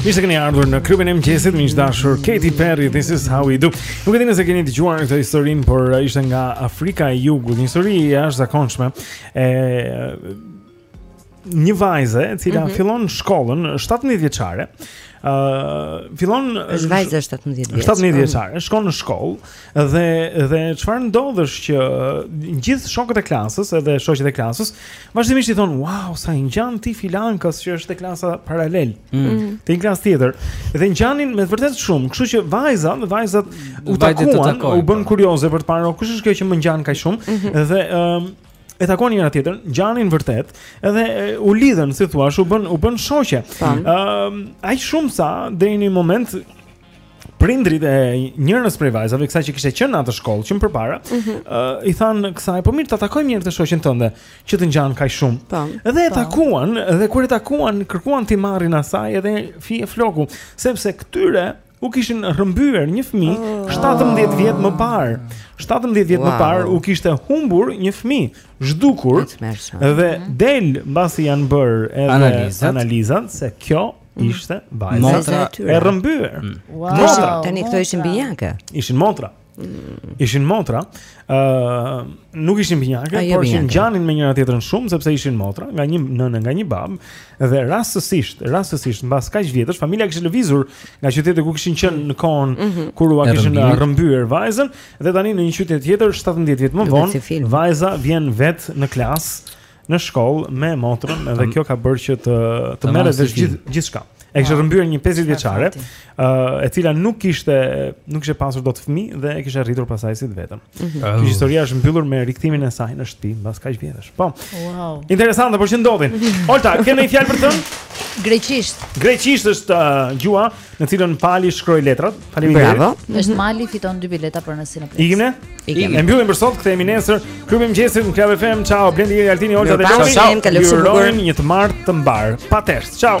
Mirë se keni ardhur në klubin e mëngjesit, miq të dashur. Katy Perry, this is how we do. Nuk e di nëse keni dëgjuar këtë historinë, por uh, ishte nga Afrika e Jugut, një histori e jashtëzakonshme e uh, një vajze e cila mm -hmm. fillon shkollën 17 vjeçare. ë uh, fillon është vajza 17 vjeç. 17 vjeçare, shkon në shkollë Dhe dhe çfarë ndodh është që gjithë shokët e klasës, edhe shoqet e klasës, vazhdimisht i thon, "Wow, sa i ngjan ti filankës që është te klasa paralel." Mm. mm. Te një klasë tjetër. Dhe ngjanin me vërtet shumë, kështu që vajza, dhe vajzat u takuan, u bën po. kurioze për të parë, kush është kjo që më ngjan kaq shumë? Mm -hmm. Dhe ëm um, e takuan njëra tjetrën, ngjanin vërtet, edhe u lidhën, si thua, u bën u bën shoqe. Ëm, um, aq shumë sa deri në një moment prindërit e njërës prej vajzave, kësaj që kishte qenë në atë shkollë që më përpara, ëh, mm -hmm. i thanë kësaj, po mirë ta takojmë një herë këtë shoqen tënde, që të ngjan kaq shumë. Po. Dhe e po. takuan, dhe kur e takuan, kërkuan t'i marrin asaj edhe fije floku, sepse këtyre u kishin rrëmbyer një fëmijë oh. 17 vjet më parë. 17 vjet wow. më parë u kishte humbur një fëmijë, zhdukur. Dhe del mbasi janë bërë edhe analizat, analizat se kjo Mm. Ishte vajza motra e tyre. E rrëmbyer. Mm. Wow. Motra. Tani këto ishin binjake. Ishin motra. Mm. Ishin motra. Ë, uh, nuk ishin binjake, por ishin ngjanin me njëra-tjetrën shumë sepse ishin motra, nga një nënë, nga një babë, dhe rastësisht, rastësisht mbas kaq vjetësh familja kishte lëvizur nga qyteti ku kishin qenë në kohën mm -hmm. kur ua kishin rrëmbyer vajzën dhe tani në një qytet tjetër 17 vjet më vonë vajza vjen vetë në klasë në shkollë me motrën dhe kjo ka bërë që të të merret të gjithë gjithçka. E kishte rrëmbyer një 50-vjeçare, ë e cila nuk kishte nuk kishte pasur dot fëmijë dhe e kishte rritur pastaj si të vetën. Mhm. Kjo historia është mbyllur me rikthimin e saj në shtëpi mbas kaq vjetësh. Po. Wow. Interesante, por ç'ndodhin. Olta, ke ndonjë fjalë për të thënë? Greqisht. Greqisht është uh, gjuha. në cilën Pali shkroi letrat. Faleminderit. Bravo. Është Mali fiton dy bileta për në Cineplexx. Ikim ne? Ikim. E mbyllim për sot, kthehemi nesër. Klubi i mëngjesit në Club FM. Ciao, Blendi, Altini, Olta dhe Lori. Ciao, kalofshi bukur. Ju urojmë një të martë të mbarë. Pa ters. Ciao.